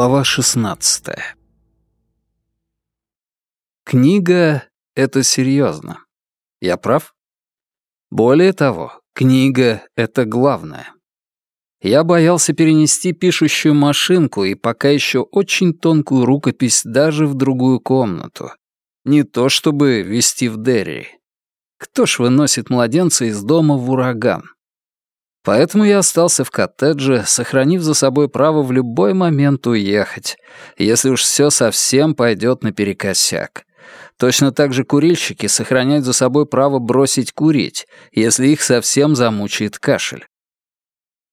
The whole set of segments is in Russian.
Глава 16 Книга — это серьезно. Я прав? Более того, книга — это главное. Я боялся перенести пишущую машинку и пока еще очень тонкую рукопись даже в другую комнату. Не то чтобы вести в Дерри. Кто ж выносит младенца из дома в ураган? Поэтому я остался в коттедже, сохранив за собой право в любой момент уехать, если уж все совсем пойдет наперекосяк. Точно так же курильщики сохраняют за собой право бросить курить, если их совсем замучает кашель.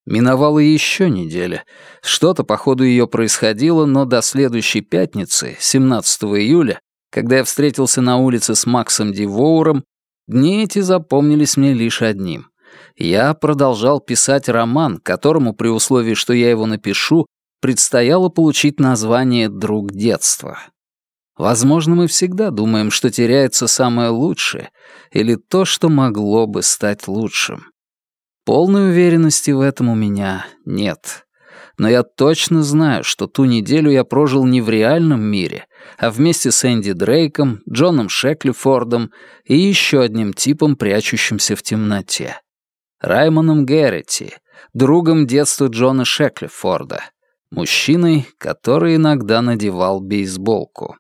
Миновала еще неделя. Что-то по ходу ее происходило, но до следующей пятницы, 17 июля, когда я встретился на улице с Максом Дивоуром, дни эти запомнились мне лишь одним. Я продолжал писать роман, которому, при условии, что я его напишу, предстояло получить название «Друг детства». Возможно, мы всегда думаем, что теряется самое лучшее или то, что могло бы стать лучшим. Полной уверенности в этом у меня нет. Но я точно знаю, что ту неделю я прожил не в реальном мире, а вместе с Энди Дрейком, Джоном Шеклифордом и еще одним типом, прячущимся в темноте. Раймоном Геррити, другом детства Джона Шеклифорда, мужчиной, который иногда надевал бейсболку.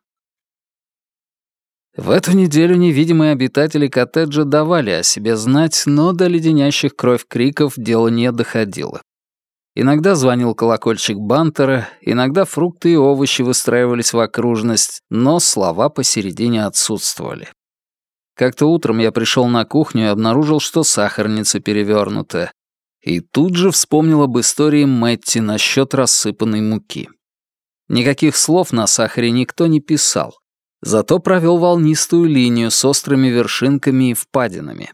В эту неделю невидимые обитатели коттеджа давали о себе знать, но до леденящих кровь криков дело не доходило. Иногда звонил колокольчик бантера, иногда фрукты и овощи выстраивались в окружность, но слова посередине отсутствовали. Как-то утром я пришел на кухню и обнаружил, что сахарница перевернута. И тут же вспомнил об истории Мэтти насчет рассыпанной муки. Никаких слов на сахаре никто не писал, Зато провел волнистую линию с острыми вершинками и впадинами.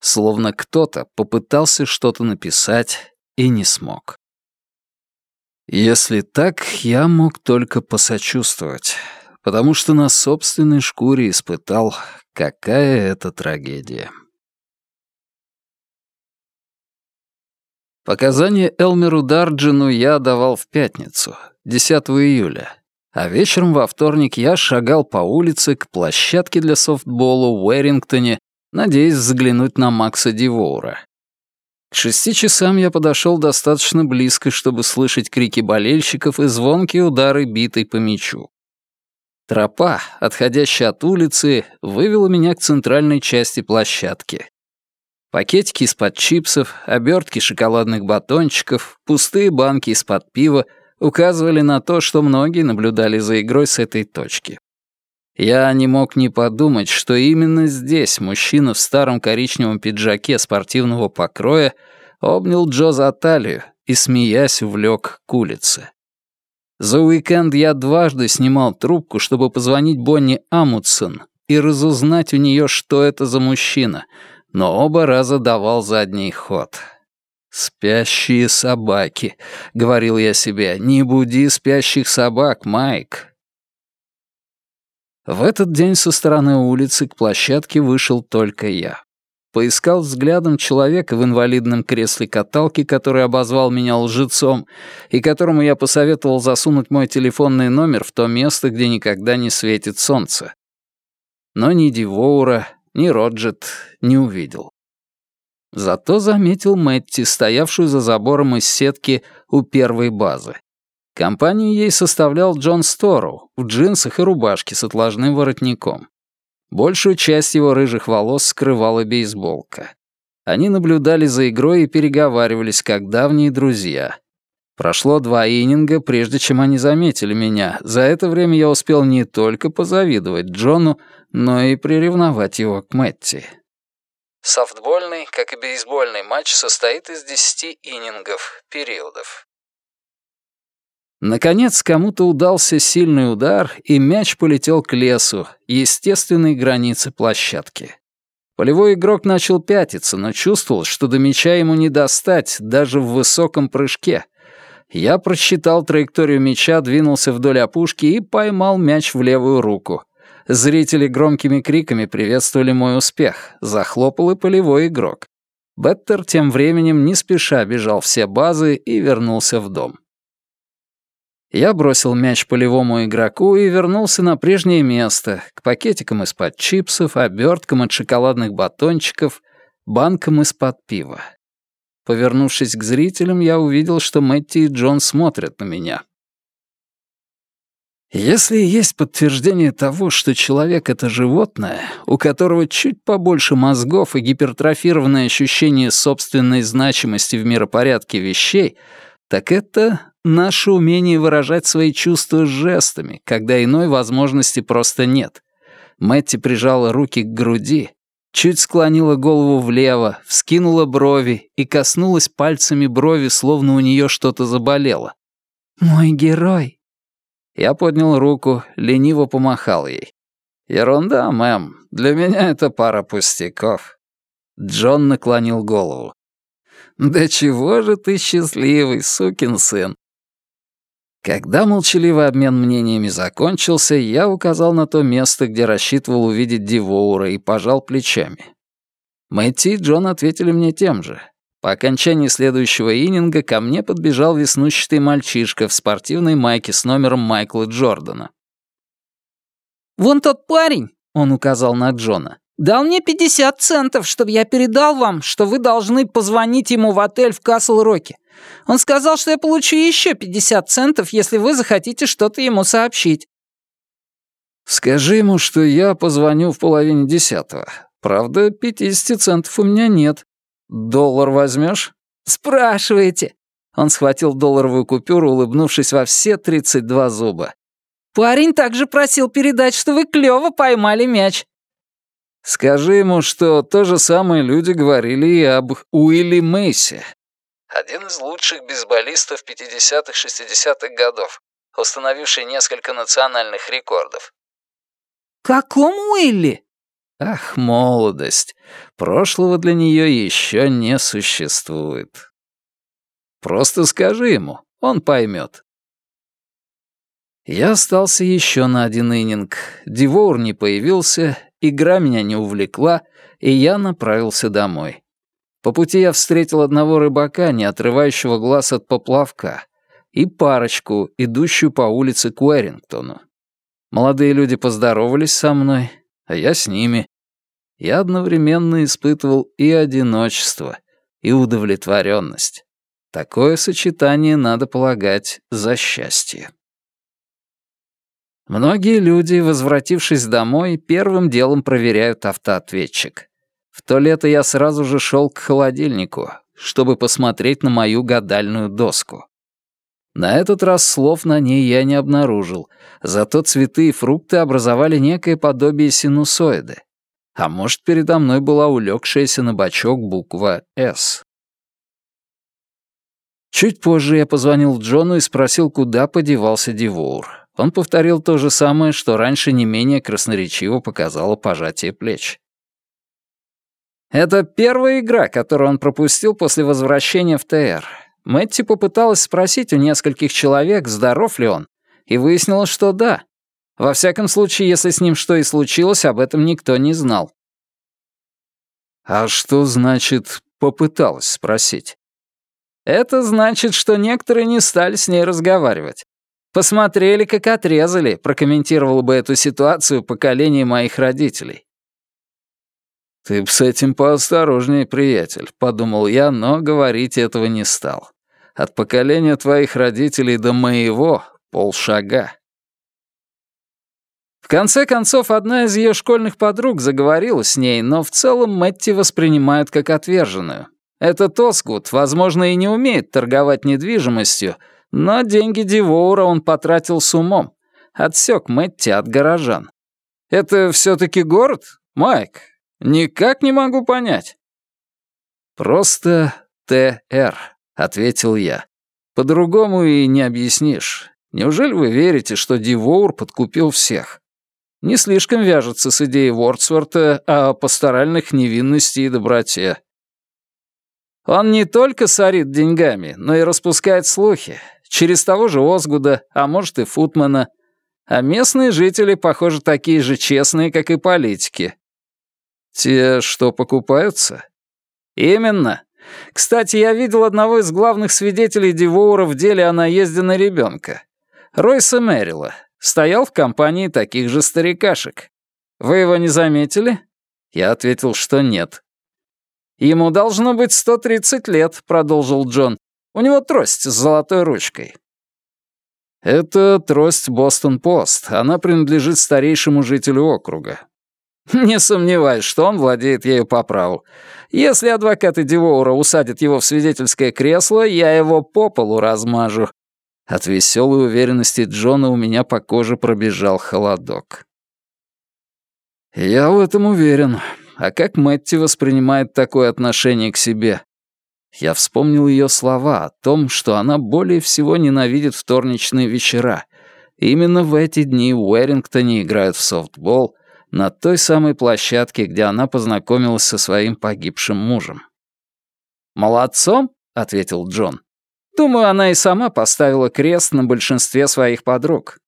Словно кто-то попытался что-то написать и не смог. Если так, я мог только посочувствовать, потому что на собственной шкуре испытал, какая это трагедия. Показания Элмеру Дарджину я давал в пятницу, 10 июля, а вечером во вторник я шагал по улице к площадке для софтбола в Уэрингтоне, надеясь заглянуть на Макса Дивоура. К шести часам я подошел достаточно близко, чтобы слышать крики болельщиков и звонкие удары битой по мячу. Тропа, отходящая от улицы, вывела меня к центральной части площадки. Пакетики из-под чипсов, обертки шоколадных батончиков, пустые банки из-под пива — указывали на то, что многие наблюдали за игрой с этой точки. Я не мог не подумать, что именно здесь мужчина в старом коричневом пиджаке спортивного покроя обнял Джо за талию и, смеясь, увлек к улице. За уикенд я дважды снимал трубку, чтобы позвонить Бонни Амутсон и разузнать у нее, что это за мужчина, но оба раза давал задний ход. «Спящие собаки», — говорил я себе, — «не буди спящих собак, Майк». В этот день со стороны улицы к площадке вышел только я. Поискал взглядом человека в инвалидном кресле каталки, который обозвал меня лжецом, и которому я посоветовал засунуть мой телефонный номер в то место, где никогда не светит солнце. Но ни Дивоура, ни Роджет не увидел. Зато заметил Мэтти, стоявшую за забором из сетки у первой базы. Компанию ей составлял Джон Стору в джинсах и рубашке с отложным воротником. Большую часть его рыжих волос скрывала бейсболка. Они наблюдали за игрой и переговаривались, как давние друзья. Прошло два ининга, прежде чем они заметили меня. За это время я успел не только позавидовать Джону, но и приревновать его к Мэтти. Софтбольный, как и бейсбольный матч, состоит из 10 иннингов, периодов. Наконец, кому-то удался сильный удар, и мяч полетел к лесу, естественной границе площадки. Полевой игрок начал пятиться, но чувствовал, что до мяча ему не достать, даже в высоком прыжке. Я просчитал траекторию мяча, двинулся вдоль опушки и поймал мяч в левую руку. Зрители громкими криками приветствовали мой успех. Захлопал и полевой игрок. Беттер тем временем не спеша бежал все базы и вернулся в дом. Я бросил мяч полевому игроку и вернулся на прежнее место, к пакетикам из-под чипсов, оберткам от шоколадных батончиков, банкам из-под пива. Повернувшись к зрителям, я увидел, что Мэтти и Джон смотрят на меня. Если есть подтверждение того, что человек — это животное, у которого чуть побольше мозгов и гипертрофированное ощущение собственной значимости в миропорядке вещей, так это наше умение выражать свои чувства жестами, когда иной возможности просто нет. Мэтти прижала руки к груди, чуть склонила голову влево, вскинула брови и коснулась пальцами брови, словно у нее что-то заболело. «Мой герой!» Я поднял руку, лениво помахал ей. «Ерунда, мэм, для меня это пара пустяков». Джон наклонил голову. «Да чего же ты счастливый, сукин сын? Когда молчаливый обмен мнениями закончился, я указал на то место, где рассчитывал увидеть Дивоура, и пожал плечами. Мэтти и Джон ответили мне тем же. По окончании следующего ининга ко мне подбежал веснущатый мальчишка в спортивной майке с номером Майкла Джордана. «Вон тот парень», — он указал на Джона, «дал мне 50 центов, чтобы я передал вам, что вы должны позвонить ему в отель в Касл-Роке. Он сказал, что я получу еще 50 центов, если вы захотите что-то ему сообщить». «Скажи ему, что я позвоню в половине десятого. Правда, 50 центов у меня нет. Доллар возьмешь?» «Спрашиваете». Он схватил долларовую купюру, улыбнувшись во все 32 зуба. «Парень также просил передать, что вы клёво поймали мяч». «Скажи ему, что то же самое люди говорили и об Уилли Мейсе, один из лучших бейсболистов 50-60-х годов, установивший несколько национальных рекордов. «Каком Уилли?» Ах, молодость. Прошлого для нее еще не существует. Просто скажи ему, он поймет. Я остался еще на один ининг. Дивоур не появился, игра меня не увлекла, и я направился домой. По пути я встретил одного рыбака, не отрывающего глаз от поплавка, и парочку, идущую по улице к Уэрингтону. Молодые люди поздоровались со мной, а я с ними. Я одновременно испытывал и одиночество, и удовлетворенность. Такое сочетание, надо полагать, за счастье. Многие люди, возвратившись домой, первым делом проверяют автоответчик. В то лето я сразу же шел к холодильнику, чтобы посмотреть на мою гадальную доску. На этот раз слов на ней я не обнаружил, зато цветы и фрукты образовали некое подобие синусоиды. А может, передо мной была улегшаяся на бочок буква «С». Чуть позже я позвонил Джону и спросил, куда подевался Дивоур. Он повторил то же самое, что раньше не менее красноречиво показало пожатие плеч. Это первая игра, которую он пропустил после возвращения в ТР. Мэтти попыталась спросить у нескольких человек, здоров ли он, и выяснилось, что да. Во всяком случае, если с ним что и случилось, об этом никто не знал. «А что значит «попыталась спросить»?» «Это значит, что некоторые не стали с ней разговаривать. Посмотрели, как отрезали», прокомментировало бы эту ситуацию поколение моих родителей. «Ты б с этим поосторожнее, приятель», — подумал я, но говорить этого не стал. «От поколения твоих родителей до моего полшага». В конце концов, одна из ее школьных подруг заговорила с ней, но в целом Мэтти воспринимают как отверженную. Этот Оскут, возможно, и не умеет торговать недвижимостью, но деньги Дивоура он потратил с умом. Отсек Мэтти от горожан. «Это все-таки город, Майк?» Никак не могу понять». «Просто ТР», — ответил я. «По-другому и не объяснишь. Неужели вы верите, что Дивоур подкупил всех? Не слишком вяжется с идеей Вордсворта о пасторальных невинности и доброте. Он не только сорит деньгами, но и распускает слухи. Через того же Озгуда, а может и Футмана. А местные жители, похоже, такие же честные, как и политики. «Те, что покупаются?» «Именно. Кстати, я видел одного из главных свидетелей Дивоура в деле о наезде на ребенка. Ройса Мэрила. Стоял в компании таких же старикашек. Вы его не заметили?» Я ответил, что нет. «Ему должно быть 130 лет», — продолжил Джон. «У него трость с золотой ручкой». «Это трость Бостон-Пост. Она принадлежит старейшему жителю округа. Не сомневаюсь, что он владеет ею по праву. Если адвокаты Дивоура усадят его в свидетельское кресло, я его по полу размажу». От веселой уверенности Джона у меня по коже пробежал холодок. «Я в этом уверен. А как Мэтти воспринимает такое отношение к себе?» Я вспомнил ее слова о том, что она более всего ненавидит вторничные вечера. Именно в эти дни в Уэрингтоне играют в софтбол — на той самой площадке, где она познакомилась со своим погибшим мужем. «Молодцом», — ответил Джон. «Думаю, она и сама поставила крест на большинстве своих подруг».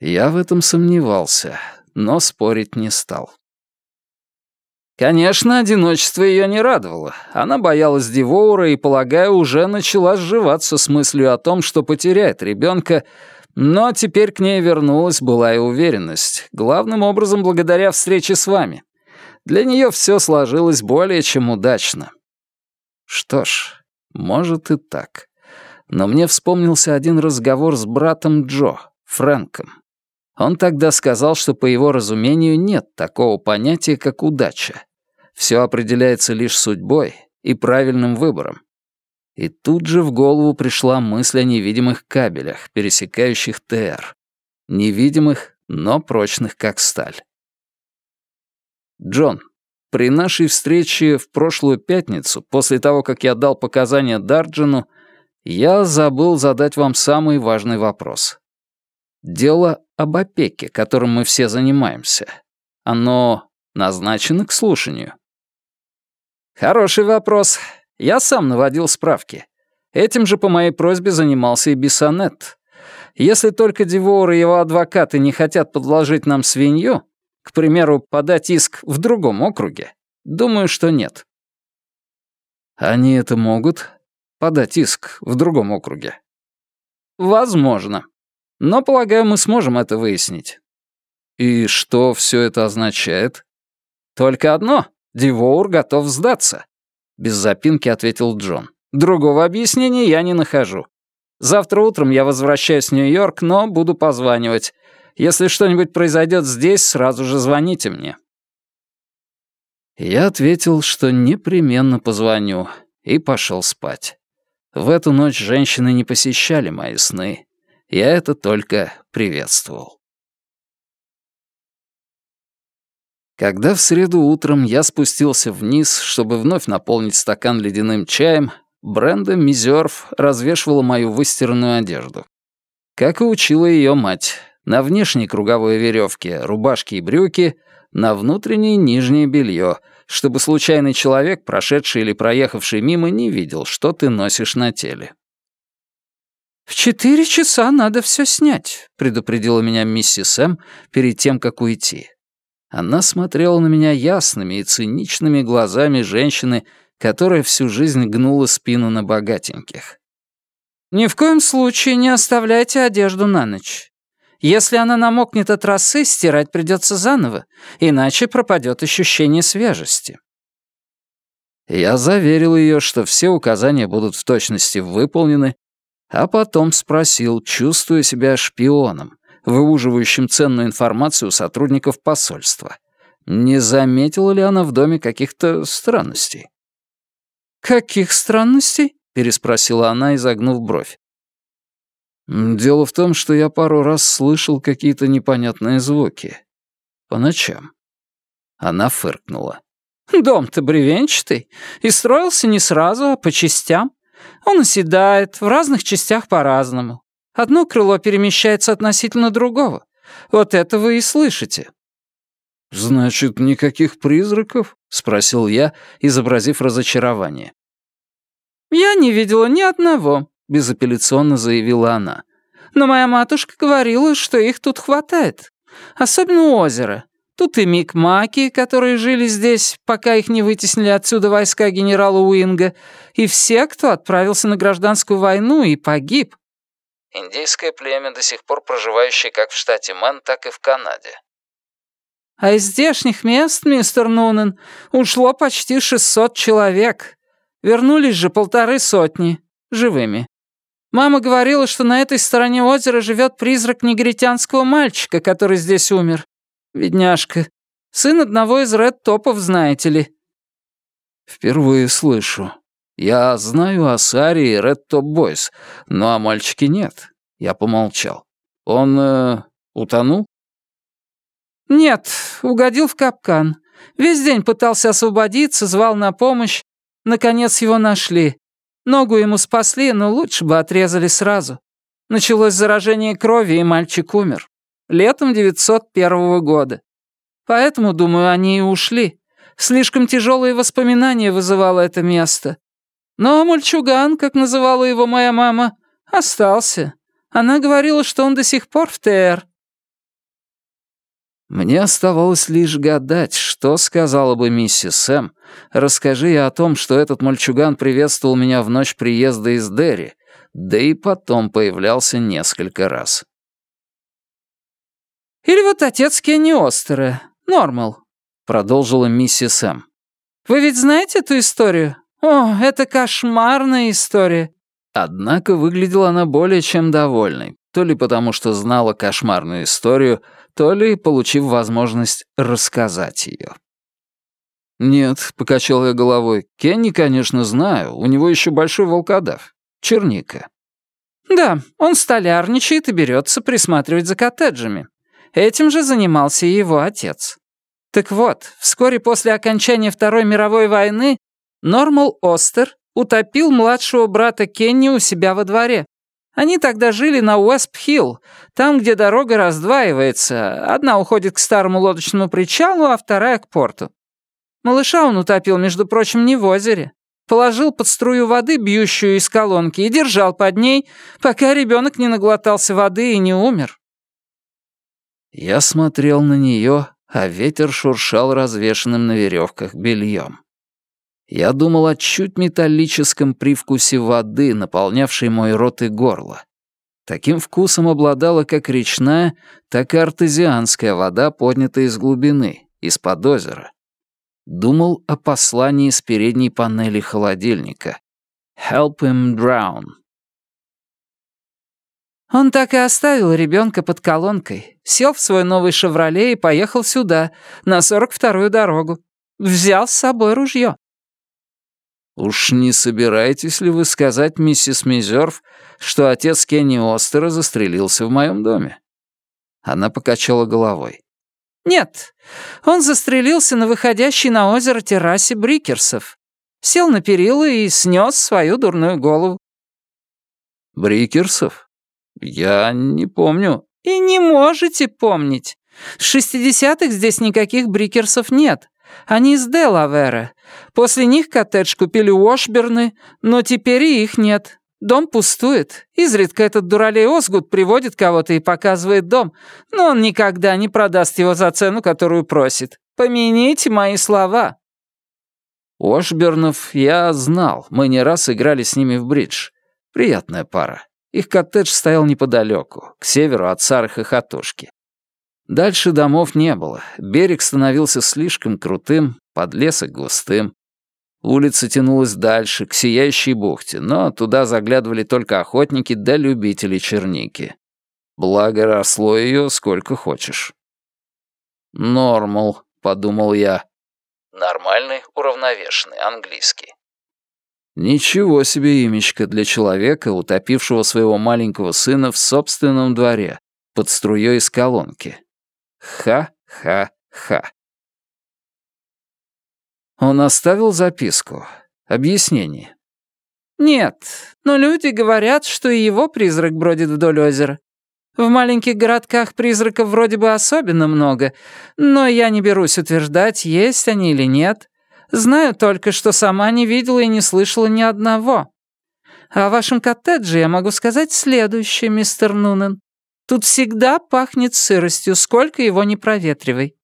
Я в этом сомневался, но спорить не стал. Конечно, одиночество ее не радовало. Она боялась Дивоура и, полагаю, уже начала сживаться с мыслью о том, что потеряет ребенка, но теперь к ней вернулась былая уверенность, главным образом благодаря встрече с вами. Для нее все сложилось более чем удачно. Что ж, может и так. Но мне вспомнился один разговор с братом Джо, Фрэнком. Он тогда сказал, что по его разумению нет такого понятия, как удача. Все определяется лишь судьбой и правильным выбором. И тут же в голову пришла мысль о невидимых кабелях, пересекающих ТР. Невидимых, но прочных, как сталь. «Джон, при нашей встрече в прошлую пятницу, после того, как я дал показания Дарджину, я забыл задать вам самый важный вопрос. Дело об опеке, которым мы все занимаемся. Оно назначено к слушанию?» «Хороший вопрос. Я сам наводил справки. Этим же по моей просьбе занимался и Бессонет. Если только Дивоур и его адвокаты не хотят подложить нам свинью, к примеру, подать иск в другом округе, думаю, что нет. Они это могут? Подать иск в другом округе? Возможно. Но, полагаю, мы сможем это выяснить. И что все это означает? Только одно. Дивоур готов сдаться. Без запинки ответил Джон. Другого объяснения я не нахожу. Завтра утром я возвращаюсь в Нью-Йорк, но буду позванивать. Если что-нибудь произойдет здесь, сразу же звоните мне». Я ответил, что непременно позвоню, и пошел спать. В эту ночь женщины не посещали мои сны. Я это только приветствовал. Когда в среду утром я спустился вниз, чтобы вновь наполнить стакан ледяным чаем, Бренда Мизерв развешивала мою выстиранную одежду. Как и учила ее мать, на внешней круговой веревке рубашки и брюки, на внутренней нижнее белье, чтобы случайный человек, прошедший или проехавший мимо, не видел, что ты носишь на теле. «В четыре часа надо все снять», — предупредила меня миссис М. перед тем, как уйти. Она смотрела на меня ясными и циничными глазами женщины, которая всю жизнь гнула спину на богатеньких. «Ни в коем случае не оставляйте одежду на ночь. Если она намокнет от росы, стирать придется заново, иначе пропадет ощущение свежести». Я заверил ее, что все указания будут в точности выполнены, а потом спросил, чувствуя себя шпионом, выуживающим ценную информацию у сотрудников посольства. Не заметила ли она в доме каких-то странностей? «Каких странностей?» — переспросила она, изогнув бровь. «Дело в том, что я пару раз слышал какие-то непонятные звуки. По ночам». Она фыркнула. «Дом-то бревенчатый, и строился не сразу, а по частям. Он оседает, в разных частях по-разному. Одно крыло перемещается относительно другого. Вот это вы и слышите». «Значит, никаких призраков?» — спросил я, изобразив разочарование. «Я не видела ни одного», — безапелляционно заявила она. «Но моя матушка говорила, что их тут хватает. Особенно у озера. Тут и микмаки, которые жили здесь, пока их не вытеснили отсюда войска генерала Уинга, и все, кто отправился на гражданскую войну и погиб. Индейское племя, до сих пор проживающее как в штате Мэн, так и в Канаде. А из здешних мест, мистер Нунен, ушло почти 600 человек. Вернулись же полторы сотни, живыми. Мама говорила, что на этой стороне озера живет призрак негритянского мальчика, который здесь умер. Бедняжка. Сын одного из ред-топов, знаете ли. Впервые слышу. Я знаю о Саре и Ред Топ Бойс, но о мальчике нет. Я помолчал. Он э, утонул? Нет, угодил в капкан. Весь день пытался освободиться, звал на помощь. Наконец его нашли. Ногу ему спасли, но лучше бы отрезали сразу. Началось заражение крови, и мальчик умер. Летом 901 года. Поэтому, думаю, они и ушли. Слишком тяжелые воспоминания вызывало это место. Но мальчуган, как называла его моя мама, остался. Она говорила, что он до сих пор в ТР. Мне оставалось лишь гадать, что сказала бы миссис Сэм, расскажи я о том, что этот мальчуган приветствовал меня в ночь приезда из Дерри, да и потом появлялся несколько раз. «Или вот отец Кенни Остера, Нормал», — продолжила миссис Сэм. «Вы ведь знаете эту историю? О, это кошмарная история». Однако выглядела она более чем довольной, то ли потому, что знала кошмарную историю, то ли получив возможность рассказать ее. «Нет», — покачал я головой, — «Кенни, конечно, знаю, у него еще большой волкодав. Черника». «Да, он столярничает и берется присматривать за коттеджами. Этим же занимался и его отец. Так вот, вскоре после окончания Второй мировой войны Нормал Остер утопил младшего брата Кенни у себя во дворе. Они тогда жили на Уэсп-Хилл, там, где дорога раздваивается. Одна уходит к старому лодочному причалу, а вторая к порту. Малыша он утопил, между прочим, не в озере. Положил под струю воды, бьющую из колонки, и держал под ней, пока ребенок не наглотался воды и не умер. Я смотрел на нее, а ветер шуршал развешенным на веревках бельем. Я думал о чуть металлическом привкусе воды, наполнявшей мой рот и горло. Таким вкусом обладала как речная, так и артезианская вода, поднятая из глубины, из-под озера. Думал о послании с передней панели холодильника. «Help him drown». Он так и оставил ребенка под колонкой, сел в свой новый «Шевроле» и поехал сюда, на 42-ю дорогу. Взял с собой ружье. «Уж не собираетесь ли вы сказать, миссис Мизерв, что отец Кенни Остера застрелился в моем доме?» Она покачала головой. «Нет, он застрелился на выходящей на озеро террасе Брикерсов. Сел на перила и снес свою дурную голову». «Брикерсов? Я не помню». «И не можете помнить. С шестидесятых здесь никаких Брикерсов нет. Они из Делавера. После них коттедж купили Уошберны, но теперь и их нет. Дом пустует. Изредка этот дуралей Осгуд приводит кого-то и показывает дом, но он никогда не продаст его за цену, которую просит. Помяните мои слова». Ошбернов я знал, мы не раз играли с ними в бридж. Приятная пара. Их коттедж стоял неподалеку, к северу от Сарых и Хатушки. Дальше домов не было, берег становился слишком крутым, подлесок густым. Улица тянулась дальше, к Сияющей бухте, но туда заглядывали только охотники да любители черники. Благо, росло ее сколько хочешь. «Нормал», — подумал я. Нормальный, уравновешенный, английский. Ничего себе имечко для человека, утопившего своего маленького сына в собственном дворе, под струей из колонки. Ха-ха-ха. Он оставил записку. Объяснение. «Нет, но люди говорят, что и его призрак бродит вдоль озера. В маленьких городках призраков вроде бы особенно много, но я не берусь утверждать, есть они или нет. Знаю только, что сама не видела и не слышала ни одного. О вашем коттедже я могу сказать следующее, мистер Нунен. Тут всегда пахнет сыростью, сколько его не проветривай.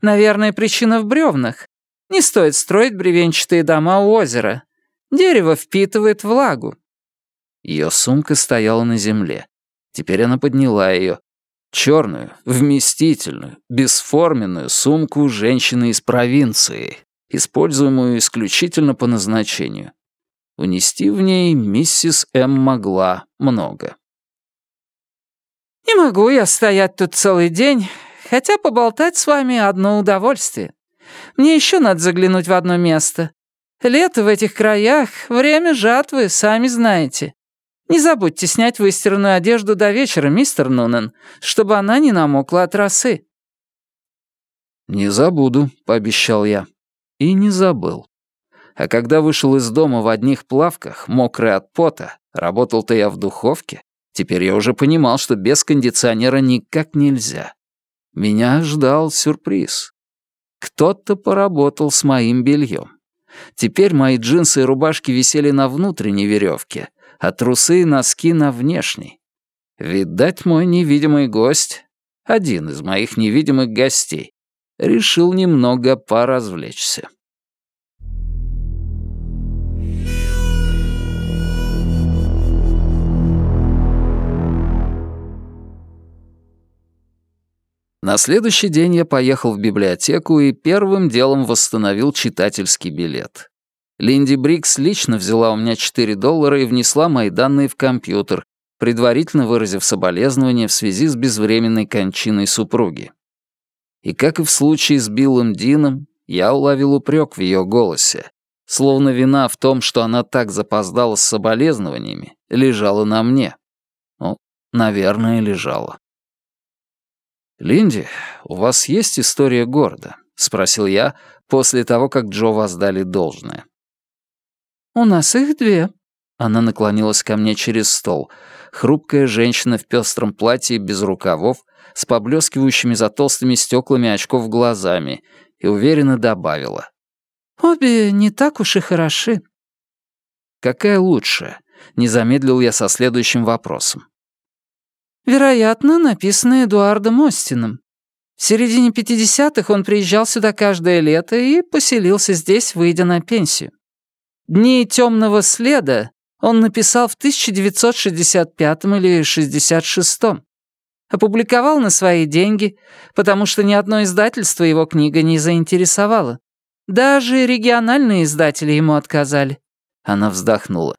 Наверное, причина в бревнах. Не стоит строить бревенчатые дома у озера. Дерево впитывает влагу». Ее сумка стояла на земле. Теперь она подняла ее. Черную, вместительную, бесформенную сумку женщины из провинции, используемую исключительно по назначению. Унести в ней миссис М. могла много. «Не могу я стоять тут целый день, хотя поболтать с вами одно удовольствие. Мне еще надо заглянуть в одно место. Лето в этих краях — время жатвы, сами знаете. Не забудьте снять выстиранную одежду до вечера, мистер Нунен, чтобы она не намокла от росы». «Не забуду», — пообещал я. И не забыл. А когда вышел из дома в одних плавках, мокрый от пота, работал-то я в духовке, теперь я уже понимал, что без кондиционера никак нельзя. Меня ждал сюрприз. Кто-то поработал с моим бельем. Теперь мои джинсы и рубашки висели на внутренней веревке, а трусы и носки на внешней. Видать, мой невидимый гость, один из моих невидимых гостей, решил немного поразвлечься. На следующий день я поехал в библиотеку и первым делом восстановил читательский билет. Линди Брикс лично взяла у меня 4 доллара и внесла мои данные в компьютер, предварительно выразив соболезнования в связи с безвременной кончиной супруги. И как и в случае с Биллом Дином, я уловил упрек в ее голосе, словно вина в том, что она так запоздала с соболезнованиями, лежала на мне. Ну, наверное, лежала. «Линди, у вас есть история города?» — спросил я после того, как Джо воздали должное. «У нас их две». Она наклонилась ко мне через стол. Хрупкая женщина в пестром платье без рукавов, с поблескивающими за толстыми стеклами очков глазами, и уверенно добавила. «Обе не так уж и хороши». «Какая лучше?» — не замедлил я со следующим вопросом. Вероятно, написано Эдуардом Остином. В середине 50-х он приезжал сюда каждое лето и поселился здесь, выйдя на пенсию. «Дни темного следа» он написал в 1965 или 66 -м. Опубликовал на свои деньги, потому что ни одно издательство его книга не заинтересовало. Даже региональные издатели ему отказали. Она вздохнула.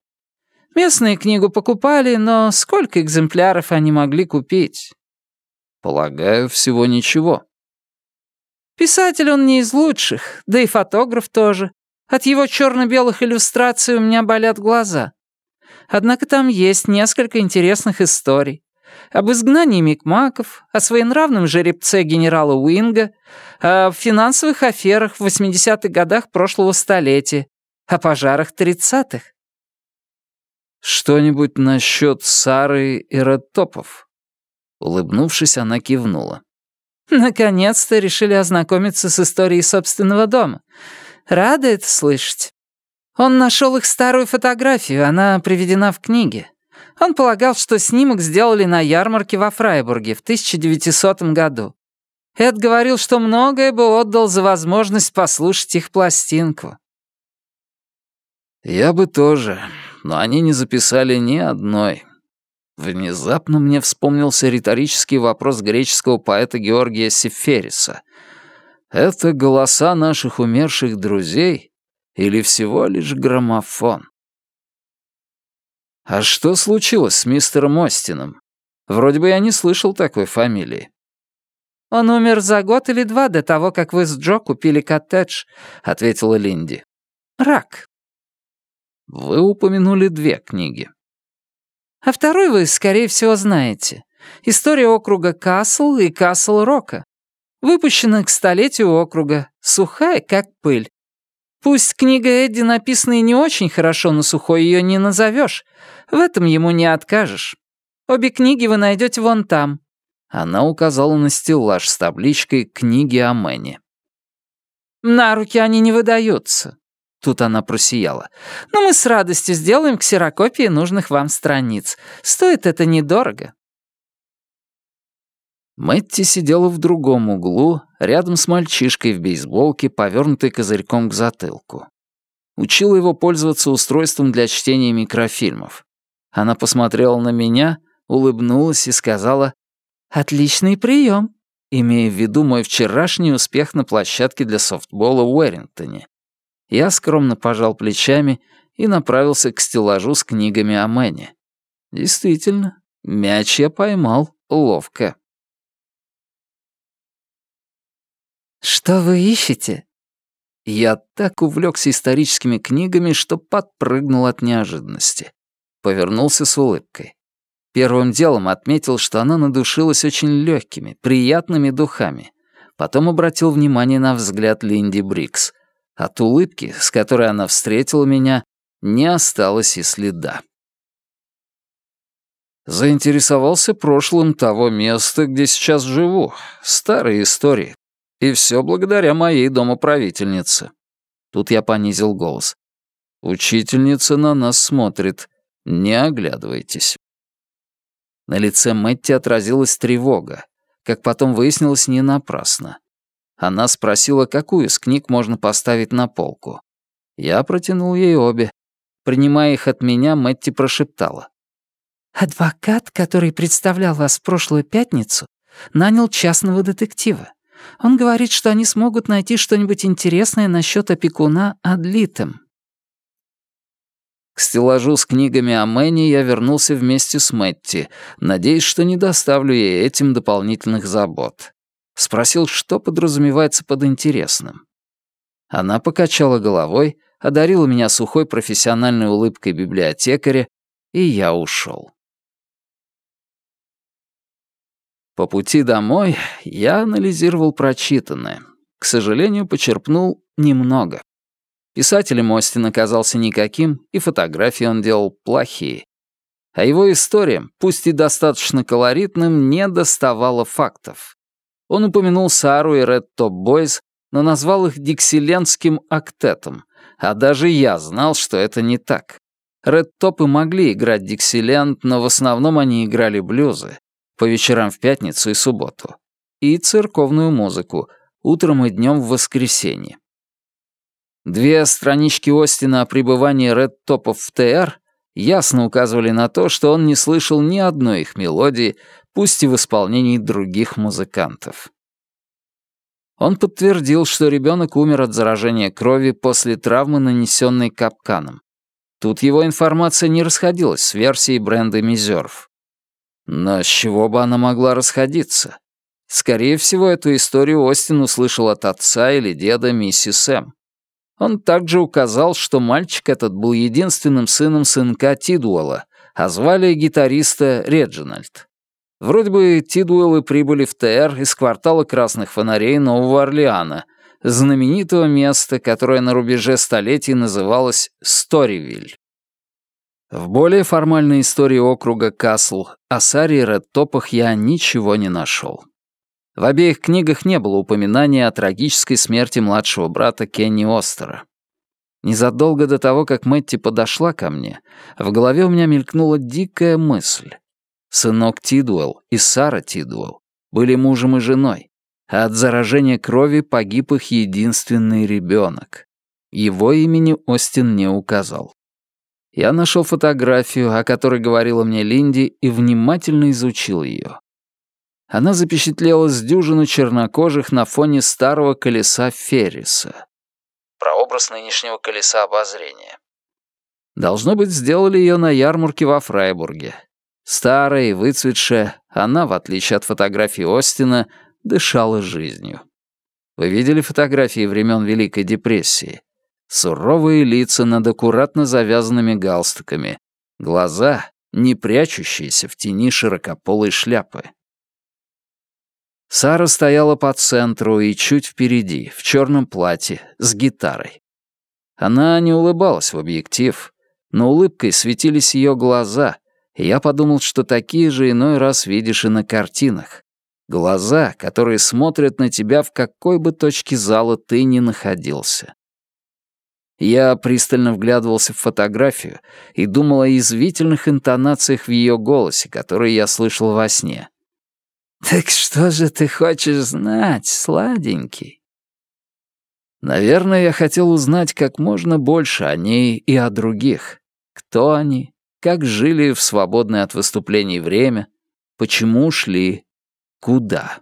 Местные книгу покупали, но сколько экземпляров они могли купить? Полагаю, всего ничего. Писатель он не из лучших, да и фотограф тоже. От его черно-белых иллюстраций у меня болят глаза. Однако там есть несколько интересных историй. Об изгнании Микмаков, о своенравном жеребце генерала Уинга, о финансовых аферах в 80-х годах прошлого столетия, о пожарах 30-х. «Что-нибудь насчет Сары и Редтопов?» Улыбнувшись, она кивнула. «Наконец-то решили ознакомиться с историей собственного дома. Рада это слышать. Он нашел их старую фотографию, она приведена в книге. Он полагал, что снимок сделали на ярмарке во Фрайбурге в 1900 году. Эд говорил, что многое бы отдал за возможность послушать их пластинку. «Я бы тоже», но они не записали ни одной. Внезапно мне вспомнился риторический вопрос греческого поэта Георгия Сефериса. Это голоса наших умерших друзей или всего лишь граммофон? А что случилось с мистером Остином? Вроде бы я не слышал такой фамилии. «Он умер за год или два до того, как вы с Джо купили коттедж», — ответила Линди. «Рак. Вы упомянули две книги. А второй вы, скорее всего, знаете. История округа Касл и Касл Рока. Выпущена к столетию округа, сухая, как пыль. Пусть книга Эдди написана и не очень хорошо, но сухой ее не назовешь. В этом ему не откажешь. Обе книги вы найдете вон там. Она указала на стеллаж с табличкой «Книги о Мэне». На руки они не выдаются. Тут она просияла. «Но мы с радостью сделаем ксерокопии нужных вам страниц. Стоит это недорого». Мэтти сидела в другом углу, рядом с мальчишкой в бейсболке, повернутой козырьком к затылку. Учила его пользоваться устройством для чтения микрофильмов. Она посмотрела на меня, улыбнулась и сказала «Отличный прием», имея в виду мой вчерашний успех на площадке для софтбола в Уэррингтоне. Я скромно пожал плечами и направился к стеллажу с книгами о Мэне. Действительно, мяч я поймал ловко. «Что вы ищете?» Я так увлекся историческими книгами, что подпрыгнул от неожиданности. Повернулся с улыбкой. Первым делом отметил, что она надушилась очень легкими, приятными духами. Потом обратил внимание на взгляд Линди Брикс. От улыбки, с которой она встретила меня, не осталось и следа. Заинтересовался прошлым того места, где сейчас живу. Старые истории. И все благодаря моей домоправительнице. Тут я понизил голос. Учительница на нас смотрит. Не оглядывайтесь. На лице Мэтти отразилась тревога. Как потом выяснилось, не напрасно. Она спросила, какую из книг можно поставить на полку. Я протянул ей обе. Принимая их от меня, Мэтти прошептала. «Адвокат, который представлял вас в прошлую пятницу, нанял частного детектива. Он говорит, что они смогут найти что-нибудь интересное насчет опекуна Адлитом. К стеллажу с книгами о Мэне я вернулся вместе с Мэтти, надеясь, что не доставлю ей этим дополнительных забот. Спросил, что подразумевается под интересным. Она покачала головой, одарила меня сухой профессиональной улыбкой библиотекаря, и я ушел. По пути домой я анализировал прочитанное. К сожалению, почерпнул немного. Писателем Остин оказался никаким, и фотографии он делал плохие. А его историям, пусть и достаточно колоритным, не доставало фактов. Он упомянул Сару и Red Top Boys, но назвал их диксилендским актетом, а даже я знал, что это не так. Red Топы могли играть диксиленд, но в основном они играли блюзы, по вечерам в пятницу и субботу, и церковную музыку, утром и днем в воскресенье. Две странички Остина о пребывании Ред-Топов в ТР ясно указывали на то, что он не слышал ни одной их мелодии, пусть и в исполнении других музыкантов. Он подтвердил, что ребенок умер от заражения крови после травмы, нанесенной капканом. Тут его информация не расходилась с версией бренда Мизерв. Но с чего бы она могла расходиться? Скорее всего, эту историю Остин услышал от отца или деда миссис М. Он также указал, что мальчик этот был единственным сыном сынка Тидуэлла, а звали гитариста Реджинальд. Вроде бы Тидуэллы прибыли в ТР из квартала красных фонарей Нового Орлеана, знаменитого места, которое на рубеже столетий называлось Сторивиль. В более формальной истории округа Касл о Саре и я ничего не нашел. В обеих книгах не было упоминания о трагической смерти младшего брата Кенни Остера. Незадолго до того, как Мэтти подошла ко мне, в голове у меня мелькнула дикая мысль. Сынок Тидуэлл и Сара Тидуэлл были мужем и женой, а от заражения крови погиб их единственный ребенок. Его имени Остин не указал. Я нашел фотографию, о которой говорила мне Линди, и внимательно изучил ее она запечатлела с дюжину чернокожих на фоне старого колеса Ферриса. Прообраз нынешнего колеса обозрения. Должно быть, сделали ее на ярмарке во Фрайбурге. Старая и выцветшая, она, в отличие от фотографии Остина, дышала жизнью. Вы видели фотографии времен Великой депрессии? Суровые лица над аккуратно завязанными галстуками, глаза, не прячущиеся в тени широкополой шляпы. Сара стояла по центру и чуть впереди, в черном платье, с гитарой. Она не улыбалась в объектив, но улыбкой светились ее глаза, и я подумал, что такие же иной раз видишь и на картинах. Глаза, которые смотрят на тебя в какой бы точке зала ты ни находился. Я пристально вглядывался в фотографию и думал о язвительных интонациях в ее голосе, которые я слышал во сне. «Так что же ты хочешь знать, сладенький?» Наверное, я хотел узнать как можно больше о ней и о других. Кто они, как жили в свободное от выступлений время, почему ушли, куда.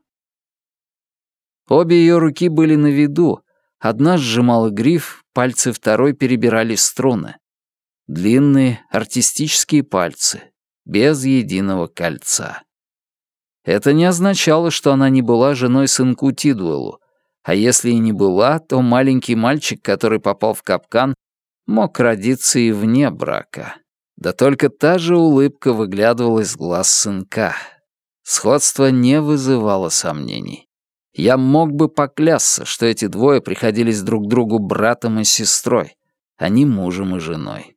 Обе ее руки были на виду, одна сжимала гриф, пальцы второй перебирали струны. Длинные артистические пальцы, без единого кольца. Это не означало, что она не была женой сынку Тидуэлу, а если и не была, то маленький мальчик, который попал в капкан, мог родиться и вне брака. Да только та же улыбка выглядывала из глаз сынка. Сходство не вызывало сомнений. Я мог бы поклясться, что эти двое приходились друг другу братом и сестрой, а не мужем и женой.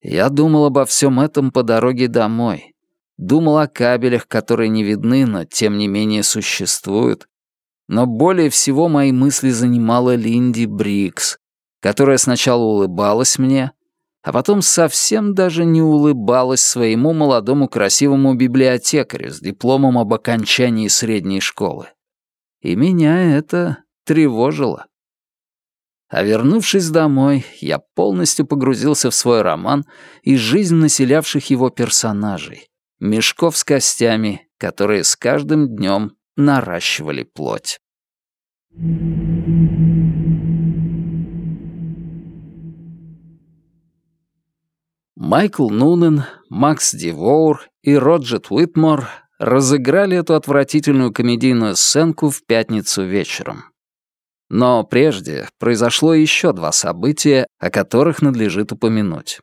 Я думал обо всем этом по дороге домой. Думал о кабелях, которые не видны, но тем не менее существуют. Но более всего мои мысли занимала Линди Брикс, которая сначала улыбалась мне, а потом совсем даже не улыбалась своему молодому красивому библиотекарю с дипломом об окончании средней школы. И меня это тревожило. А вернувшись домой, я полностью погрузился в свой роман и жизнь населявших его персонажей, мешков с костями, которые с каждым днем наращивали плоть. Майкл Нунен, Макс Дивоур и Роджет Уитмор разыграли эту отвратительную комедийную сценку в пятницу вечером. Но прежде произошло еще два события, о которых надлежит упомянуть.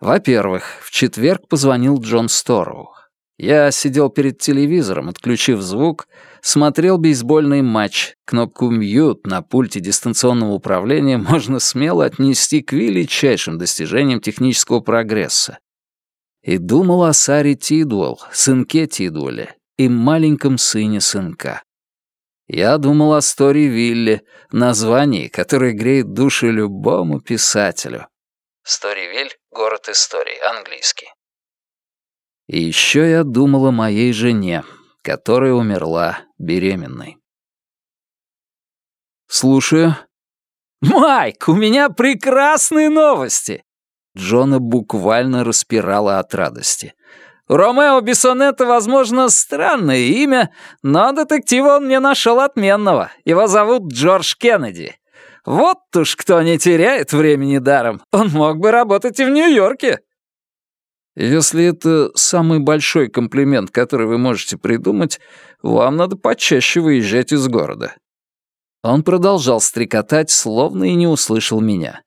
Во-первых, в четверг позвонил Джон Стороу. Я сидел перед телевизором, отключив звук, смотрел бейсбольный матч. Кнопку «Мьют» на пульте дистанционного управления можно смело отнести к величайшим достижениям технического прогресса. И думал о Саре Тидуэлл, сынке Тидуэле, и маленьком сыне сынка. Я думал о Стори Вилле, названии, которое греет душу любому писателю. Сторивиль — город истории, английский. И еще я думал о моей жене, которая умерла беременной. «Слушаю». «Майк, у меня прекрасные новости!» Джона буквально распирала от радости. «Ромео Бессонетто, возможно, странное имя, но детектива он мне нашел отменного. Его зовут Джордж Кеннеди. Вот уж кто не теряет времени даром. Он мог бы работать и в Нью-Йорке». Если это самый большой комплимент, который вы можете придумать, вам надо почаще выезжать из города». Он продолжал стрекотать, словно и не услышал меня.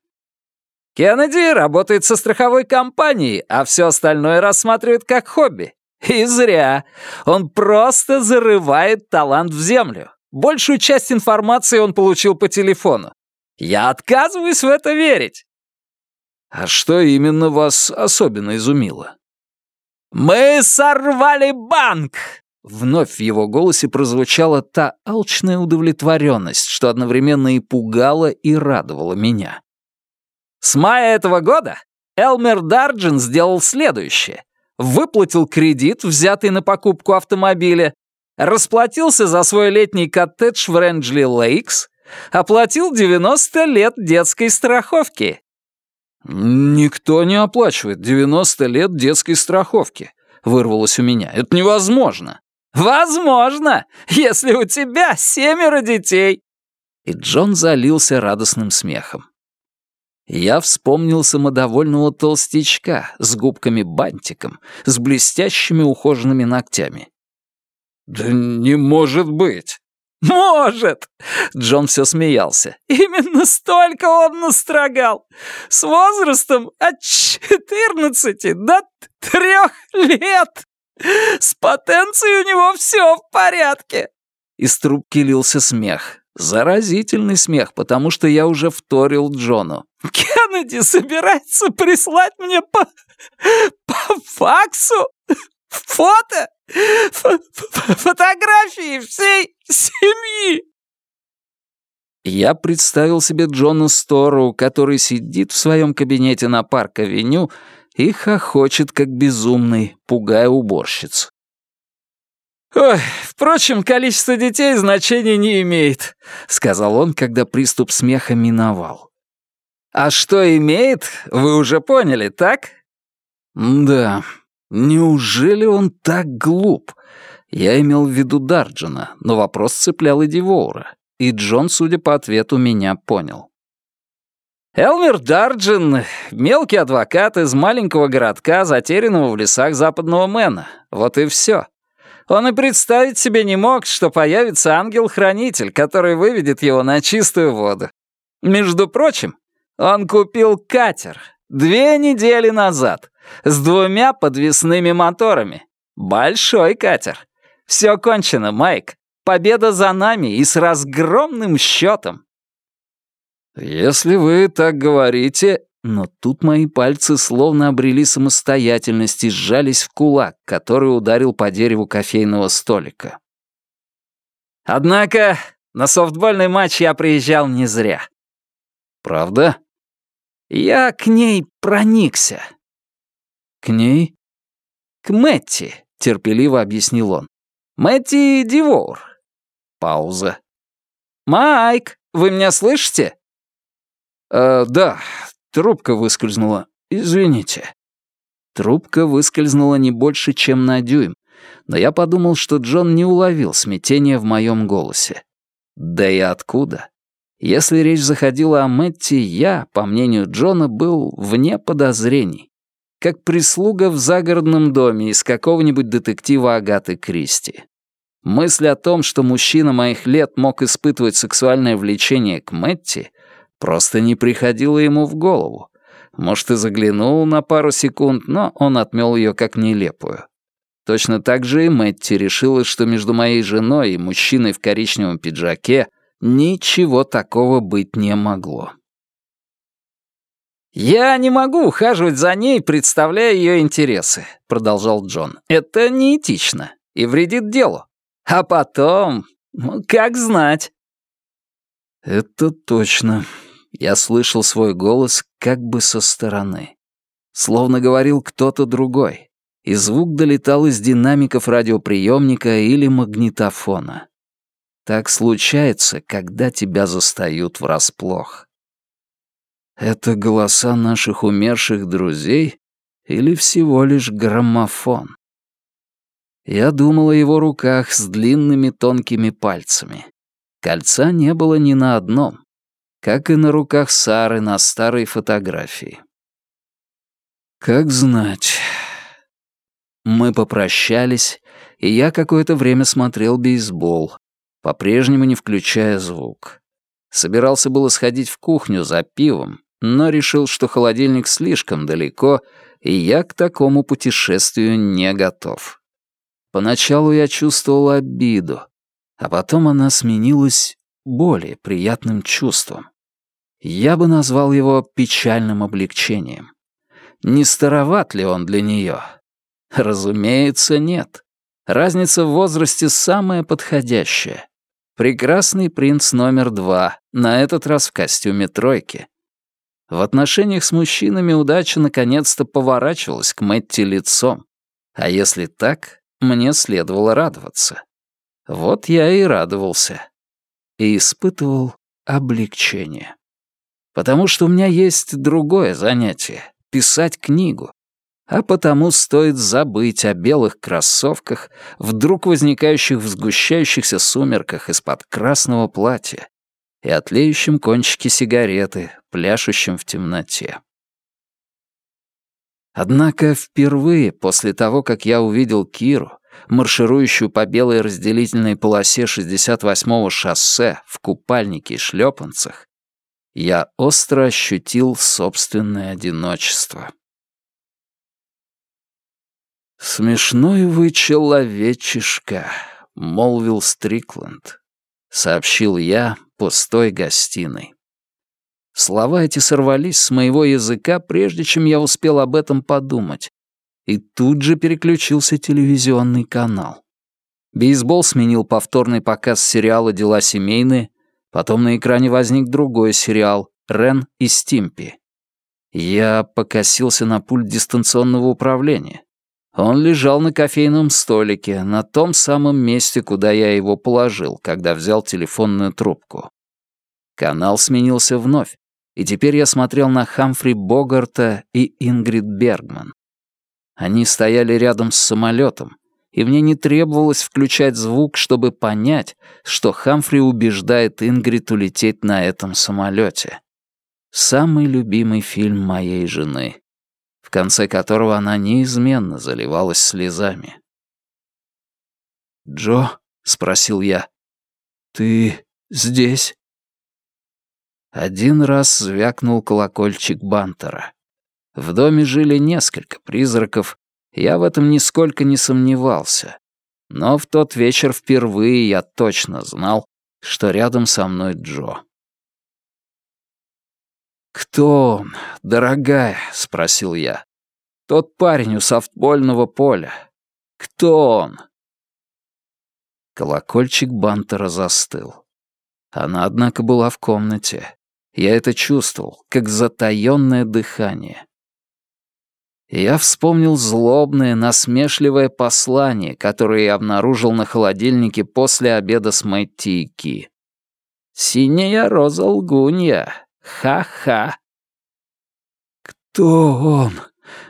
«Кеннеди работает со страховой компанией, а все остальное рассматривает как хобби. И зря. Он просто зарывает талант в землю. Большую часть информации он получил по телефону. Я отказываюсь в это верить. «А что именно вас особенно изумило?» «Мы сорвали банк!» Вновь в его голосе прозвучала та алчная удовлетворенность, что одновременно и пугала, и радовала меня. С мая этого года Элмер Дарджин сделал следующее. Выплатил кредит, взятый на покупку автомобиля, расплатился за свой летний коттедж в Ренджли Лейкс, оплатил 90 лет детской страховки. «Никто не оплачивает 90 лет детской страховки», — вырвалось у меня. «Это невозможно». «Возможно, если у тебя семеро детей!» И Джон залился радостным смехом. Я вспомнил самодовольного толстячка с губками-бантиком, с блестящими ухоженными ногтями. «Да не может быть!» «Может!» — Джон все смеялся. «Именно столько он настрогал! С возрастом от четырнадцати до трех лет! С потенцией у него все в порядке!» Из трубки лился смех. Заразительный смех, потому что я уже вторил Джону. «Кеннеди собирается прислать мне по... по факсу фото фотографии всей семьи!» Я представил себе Джона Стору, который сидит в своем кабинете на парк-авеню и хохочет, как безумный, пугая уборщиц. «Ой, впрочем, количество детей значения не имеет», — сказал он, когда приступ смеха миновал. А что имеет, вы уже поняли, так? Да. Неужели он так глуп? Я имел в виду Дарджина, но вопрос цеплял и Дивоура, и Джон, судя по ответу, меня понял. Элмер Дарджин — мелкий адвокат из маленького городка, затерянного в лесах западного Мэна. Вот и все. Он и представить себе не мог, что появится ангел-хранитель, который выведет его на чистую воду. Между прочим, он купил катер две недели назад с двумя подвесными моторами. Большой катер. Все кончено, Майк. Победа за нами и с разгромным счетом. «Если вы так говорите...» Но тут мои пальцы словно обрели самостоятельность и сжались в кулак, который ударил по дереву кофейного столика. «Однако на софтбольный матч я приезжал не зря». «Правда?» «Я к ней проникся». «К ней?» «К Мэтти», — терпеливо объяснил он. «Мэтти Дивоур». Пауза. «Майк, вы меня слышите?» «Э, да, трубка выскользнула. Извините». Трубка выскользнула не больше, чем на дюйм, но я подумал, что Джон не уловил смятения в моем голосе. Да и откуда? Если речь заходила о Мэтти, я, по мнению Джона, был вне подозрений. Как прислуга в загородном доме из какого-нибудь детектива Агаты Кристи. Мысль о том, что мужчина моих лет мог испытывать сексуальное влечение к Мэтти, Просто не приходило ему в голову. Может, и заглянул на пару секунд, но он отмел ее как нелепую. Точно так же и Мэтти решила, что между моей женой и мужчиной в коричневом пиджаке ничего такого быть не могло. «Я не могу ухаживать за ней, представляя ее интересы», — продолжал Джон. «Это неэтично и вредит делу. А потом, ну, как знать». «Это точно», я слышал свой голос как бы со стороны. Словно говорил кто-то другой, и звук долетал из динамиков радиоприемника или магнитофона. Так случается, когда тебя застают врасплох. Это голоса наших умерших друзей или всего лишь граммофон? Я думал о его руках с длинными тонкими пальцами. Кольца не было ни на одном как и на руках Сары на старой фотографии. Как знать. Мы попрощались, и я какое-то время смотрел бейсбол, по-прежнему не включая звук. Собирался было сходить в кухню за пивом, но решил, что холодильник слишком далеко, и я к такому путешествию не готов. Поначалу я чувствовал обиду, а потом она сменилась более приятным чувством. Я бы назвал его печальным облегчением. Не староват ли он для нее? Разумеется, нет. Разница в возрасте самая подходящая. Прекрасный принц номер два, на этот раз в костюме тройки. В отношениях с мужчинами удача наконец-то поворачивалась к Мэтти лицом. А если так, мне следовало радоваться. Вот я и радовался. И испытывал облегчение. Потому что у меня есть другое занятие — писать книгу. А потому стоит забыть о белых кроссовках, вдруг возникающих в сгущающихся сумерках из-под красного платья и отлеющем кончике сигареты, пляшущем в темноте. Однако впервые после того, как я увидел Киру, марширующую по белой разделительной полосе 68-го шоссе в купальнике и шлепанцах, я остро ощутил собственное одиночество. «Смешной вы человечишка», — молвил Стрикленд, — сообщил я пустой гостиной. Слова эти сорвались с моего языка, прежде чем я успел об этом подумать, и тут же переключился телевизионный канал. Бейсбол сменил повторный показ сериала «Дела семейные», Потом на экране возник другой сериал «Рен и Стимпи». Я покосился на пульт дистанционного управления. Он лежал на кофейном столике, на том самом месте, куда я его положил, когда взял телефонную трубку. Канал сменился вновь. И теперь я смотрел на Хамфри Богарта и Ингрид Бергман. Они стояли рядом с самолетом, и мне не требовалось включать звук, чтобы понять, что Хамфри убеждает Ингрид улететь на этом самолете. Самый любимый фильм моей жены, в конце которого она неизменно заливалась слезами. «Джо?» — спросил я. «Ты здесь?» Один раз звякнул колокольчик Бантера. В доме жили несколько призраков, я в этом нисколько не сомневался. Но в тот вечер впервые я точно знал, что рядом со мной Джо. «Кто он, дорогая?» — спросил я. «Тот парень у софтбольного поля. Кто он?» Колокольчик Бантера застыл. Она, однако, была в комнате. Я это чувствовал, как затаённое дыхание. Я вспомнил злобное, насмешливое послание, которое я обнаружил на холодильнике после обеда с Мэтти и Ки. «Синяя роза лгунья. Ха-ха». «Кто он?»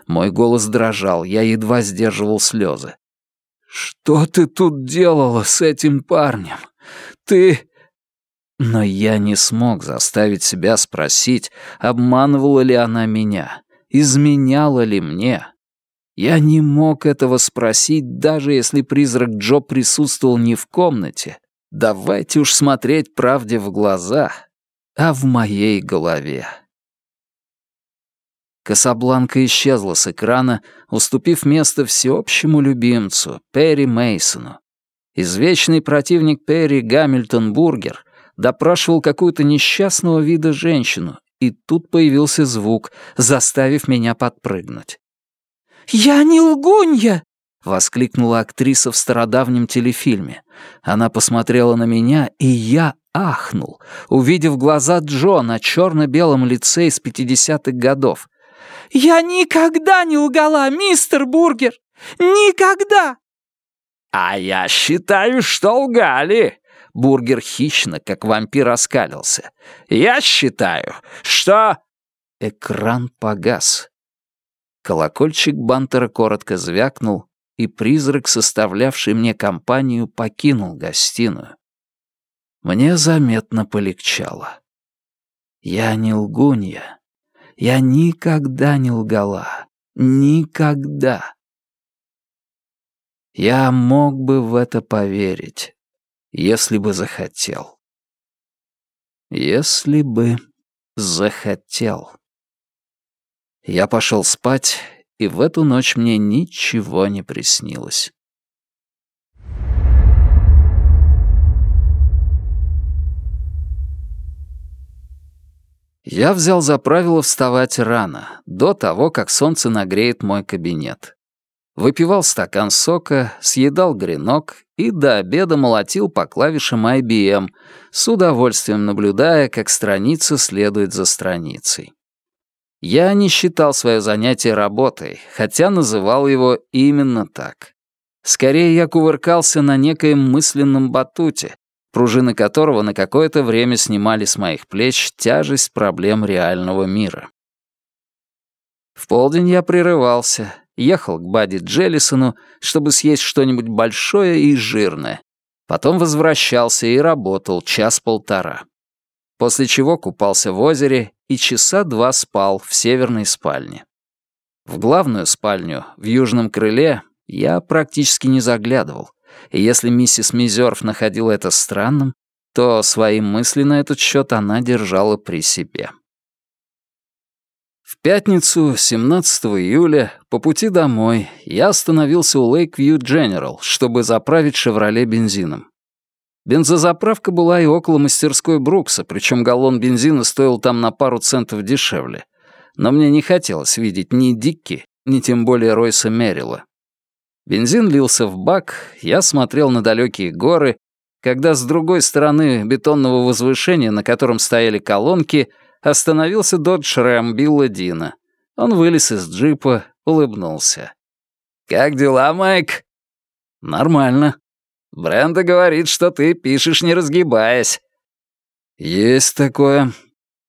Мой голос дрожал, я едва сдерживал слезы. «Что ты тут делала с этим парнем? Ты...» Но я не смог заставить себя спросить, обманывала ли она меня, изменяла ли мне. Я не мог этого спросить, даже если призрак Джо присутствовал не в комнате. Давайте уж смотреть правде в глаза, а в моей голове. Касабланка исчезла с экрана, уступив место всеобщему любимцу, Перри Мейсону. Извечный противник Перри Гамильтон Бургер допрашивал какую-то несчастного вида женщину, и тут появился звук, заставив меня подпрыгнуть. «Я не лгунья!» — воскликнула актриса в стародавнем телефильме. Она посмотрела на меня, и я ахнул, увидев глаза Джо на черно-белом лице из пятидесятых годов. «Я никогда не лгала, мистер Бургер! Никогда!» «А я считаю, что лгали!» Бургер хищно, как вампир, оскалился. «Я считаю, что...» Экран погас. Колокольчик Бантера коротко звякнул, и призрак, составлявший мне компанию, покинул гостиную. Мне заметно полегчало. Я не лгунья. Я никогда не лгала. Никогда. Я мог бы в это поверить если бы захотел. Если бы захотел. Я пошел спать, и в эту ночь мне ничего не приснилось. Я взял за правило вставать рано, до того, как солнце нагреет мой кабинет выпивал стакан сока, съедал гренок и до обеда молотил по клавишам IBM, с удовольствием наблюдая, как страница следует за страницей. Я не считал свое занятие работой, хотя называл его именно так. Скорее, я кувыркался на некоем мысленном батуте, пружины которого на какое-то время снимали с моих плеч тяжесть проблем реального мира. В полдень я прерывался, ехал к Бади Джеллисону, чтобы съесть что-нибудь большое и жирное. Потом возвращался и работал час-полтора. После чего купался в озере и часа два спал в северной спальне. В главную спальню, в южном крыле, я практически не заглядывал, и если миссис Мизерф находила это странным, то свои мысли на этот счет она держала при себе. В пятницу, 17 июля, по пути домой, я остановился у Lakeview General, чтобы заправить «Шевроле» бензином. Бензозаправка была и около мастерской Брукса, причем галлон бензина стоил там на пару центов дешевле. Но мне не хотелось видеть ни Дикки, ни тем более Ройса Меррила. Бензин лился в бак, я смотрел на далекие горы, когда с другой стороны бетонного возвышения, на котором стояли колонки, остановился Додж Рэм Билла Дина. Он вылез из джипа, улыбнулся. «Как дела, Майк?» «Нормально». «Бренда говорит, что ты пишешь, не разгибаясь». «Есть такое».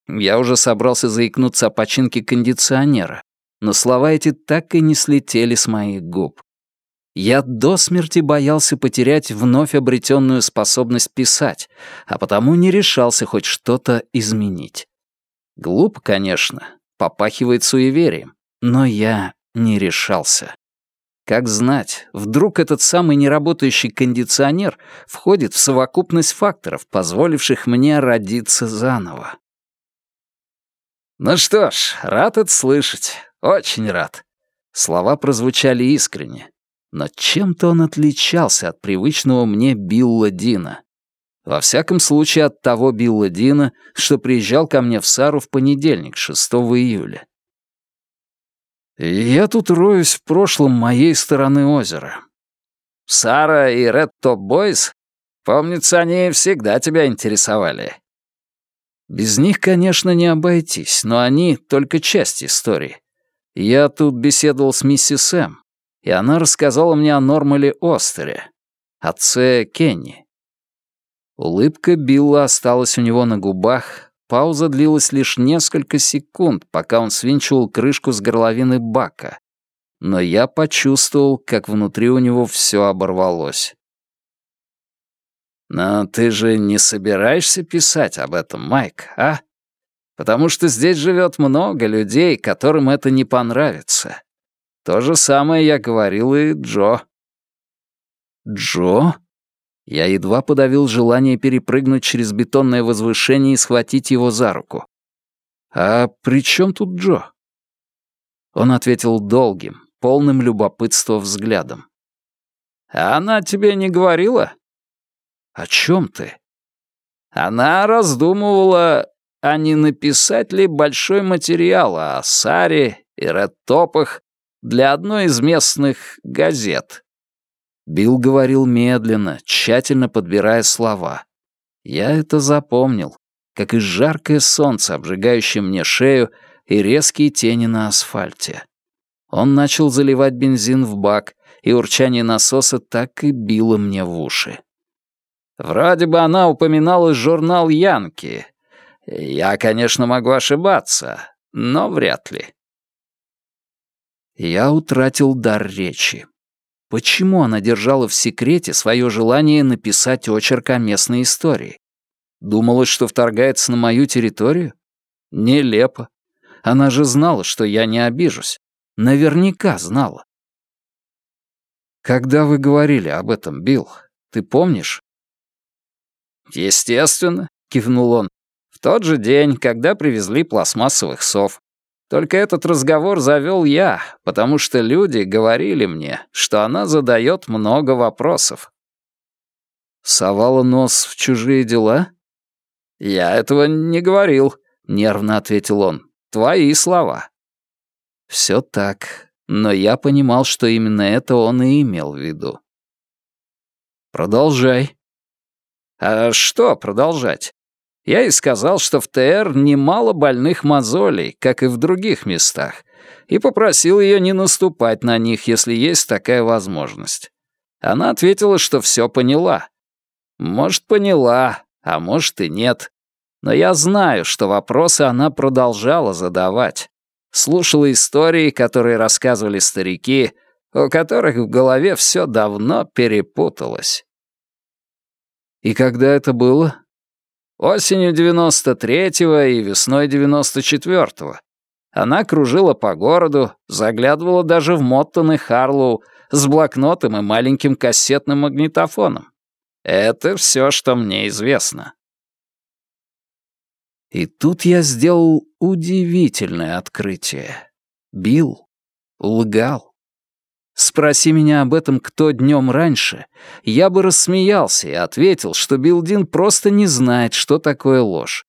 Я уже собрался заикнуться о починке кондиционера, но слова эти так и не слетели с моих губ. Я до смерти боялся потерять вновь обретенную способность писать, а потому не решался хоть что-то изменить. Глупо, конечно, попахивает суеверием, но я не решался. Как знать, вдруг этот самый неработающий кондиционер входит в совокупность факторов, позволивших мне родиться заново. «Ну что ж, рад это слышать. Очень рад». Слова прозвучали искренне, но чем-то он отличался от привычного мне Билла Дина. Во всяком случае, от того Билла Дина, что приезжал ко мне в Сару в понедельник, 6 июля. Я тут роюсь в прошлом моей стороны озера. Сара и Ред Топ Бойс, помнится, они всегда тебя интересовали. Без них, конечно, не обойтись, но они — только часть истории. Я тут беседовал с миссис М, и она рассказала мне о Нормале Остере, отце Кенни. Улыбка Билла осталась у него на губах, пауза длилась лишь несколько секунд, пока он свинчивал крышку с горловины бака. Но я почувствовал, как внутри у него все оборвалось. «Но ты же не собираешься писать об этом, Майк, а? Потому что здесь живет много людей, которым это не понравится. То же самое я говорил и Джо». «Джо?» Я едва подавил желание перепрыгнуть через бетонное возвышение и схватить его за руку. «А при чем тут Джо?» Он ответил долгим, полным любопытства взглядом. «А она тебе не говорила?» «О чем ты?» Она раздумывала, а не написать ли большой материал о Саре и Редтопах для одной из местных газет. Билл говорил медленно, тщательно подбирая слова. Я это запомнил, как и жаркое солнце, обжигающее мне шею, и резкие тени на асфальте. Он начал заливать бензин в бак, и урчание насоса так и било мне в уши. Вроде бы она упоминала журнал «Янки». Я, конечно, могу ошибаться, но вряд ли. Я утратил дар речи. Почему она держала в секрете свое желание написать очерк о местной истории? Думала, что вторгается на мою территорию? Нелепо. Она же знала, что я не обижусь. Наверняка знала. Когда вы говорили об этом, Билл, ты помнишь? Естественно, кивнул он. В тот же день, когда привезли пластмассовых сов. Только этот разговор завел я, потому что люди говорили мне, что она задает много вопросов. «Совала нос в чужие дела?» «Я этого не говорил», — нервно ответил он. «Твои слова». Все так, но я понимал, что именно это он и имел в виду. «Продолжай». «А что продолжать? Я ей сказал, что в ТР немало больных мозолей, как и в других местах, и попросил ее не наступать на них, если есть такая возможность. Она ответила, что все поняла. Может, поняла, а может и нет. Но я знаю, что вопросы она продолжала задавать. Слушала истории, которые рассказывали старики, у которых в голове все давно перепуталось. «И когда это было?» Осенью 93-го и весной 94-го. Она кружила по городу, заглядывала даже в Моттон и Харлоу с блокнотом и маленьким кассетным магнитофоном. Это все, что мне известно. И тут я сделал удивительное открытие. Билл лгал. Спроси меня об этом кто днем раньше, я бы рассмеялся и ответил, что Билдин просто не знает, что такое ложь.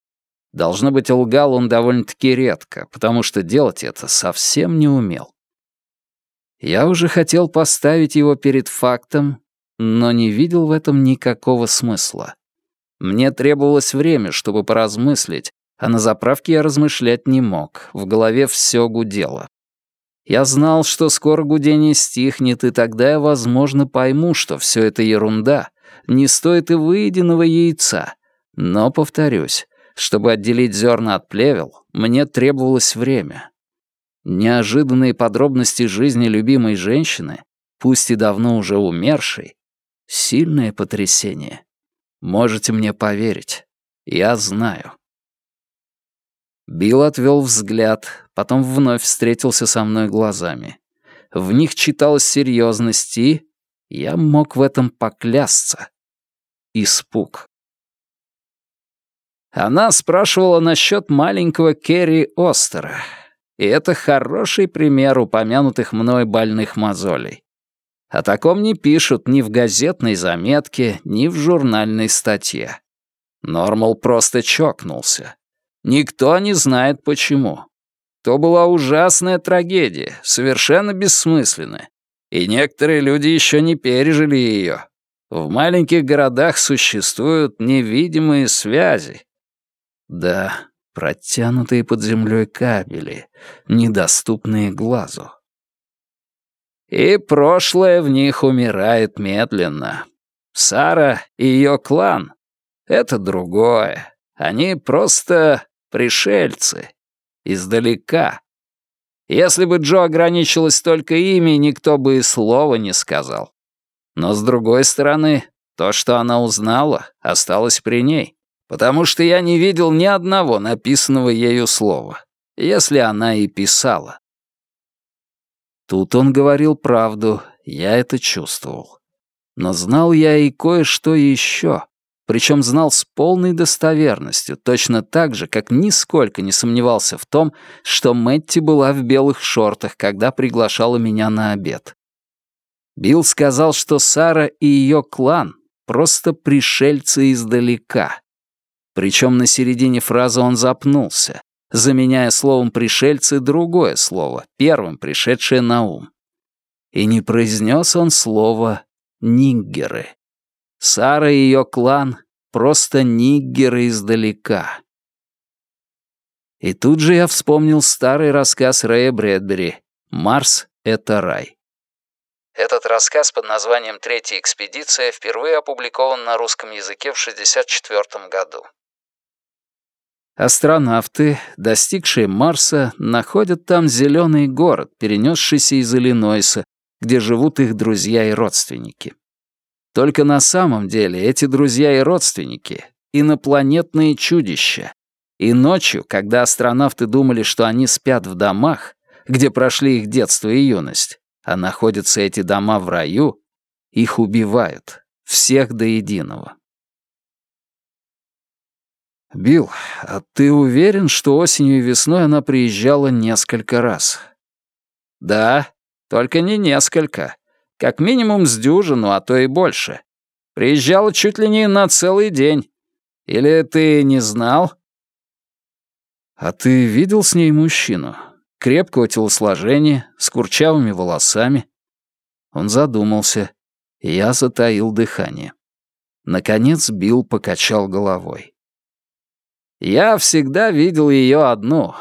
Должно быть, лгал он довольно-таки редко, потому что делать это совсем не умел. Я уже хотел поставить его перед фактом, но не видел в этом никакого смысла. Мне требовалось время, чтобы поразмыслить, а на заправке я размышлять не мог, в голове все гудело. Я знал, что скоро гудение стихнет, и тогда я, возможно, пойму, что все это ерунда, не стоит и выеденного яйца. Но, повторюсь, Чтобы отделить зерна от плевел, мне требовалось время. Неожиданные подробности жизни любимой женщины, пусть и давно уже умершей, сильное потрясение. Можете мне поверить, я знаю. Билл отвел взгляд, потом вновь встретился со мной глазами. В них читалась серьезность и... Я мог в этом поклясться. Испуг. Она спрашивала насчет маленького Керри Остера. И это хороший пример упомянутых мной больных мозолей. О таком не пишут ни в газетной заметке, ни в журнальной статье. Нормал просто чокнулся. Никто не знает почему. То была ужасная трагедия, совершенно бессмысленная. И некоторые люди еще не пережили ее. В маленьких городах существуют невидимые связи. Да, протянутые под землей кабели, недоступные глазу. И прошлое в них умирает медленно. Сара и ее клан — это другое. Они просто пришельцы. Издалека. Если бы Джо ограничилась только ими, никто бы и слова не сказал. Но с другой стороны, то, что она узнала, осталось при ней, потому что я не видел ни одного написанного ею слова, если она и писала. Тут он говорил правду, я это чувствовал. Но знал я и кое-что еще, причем знал с полной достоверностью, точно так же, как нисколько не сомневался в том, что Мэтти была в белых шортах, когда приглашала меня на обед. Билл сказал, что Сара и ее клан — просто пришельцы издалека. Причем на середине фразы он запнулся, заменяя словом «пришельцы» другое слово, первым пришедшее на ум. И не произнес он слово «ниггеры». Сара и ее клан — просто ниггеры издалека. И тут же я вспомнил старый рассказ Рэя Брэдбери «Марс — это рай». Этот рассказ под названием «Третья экспедиция» впервые опубликован на русском языке в 1964 году. Астронавты, достигшие Марса, находят там зеленый город, перенесшийся из Иллинойса, где живут их друзья и родственники. Только на самом деле эти друзья и родственники — инопланетные чудища. И ночью, когда астронавты думали, что они спят в домах, где прошли их детство и юность, а находятся эти дома в раю, их убивают, всех до единого. «Билл, а ты уверен, что осенью и весной она приезжала несколько раз?» «Да, только не несколько. Как минимум с дюжину, а то и больше. Приезжала чуть ли не на целый день. Или ты не знал?» «А ты видел с ней мужчину? Крепкого телосложения, с курчавыми волосами?» Он задумался, я затаил дыхание. Наконец Билл покачал головой. «Я всегда видел ее одну,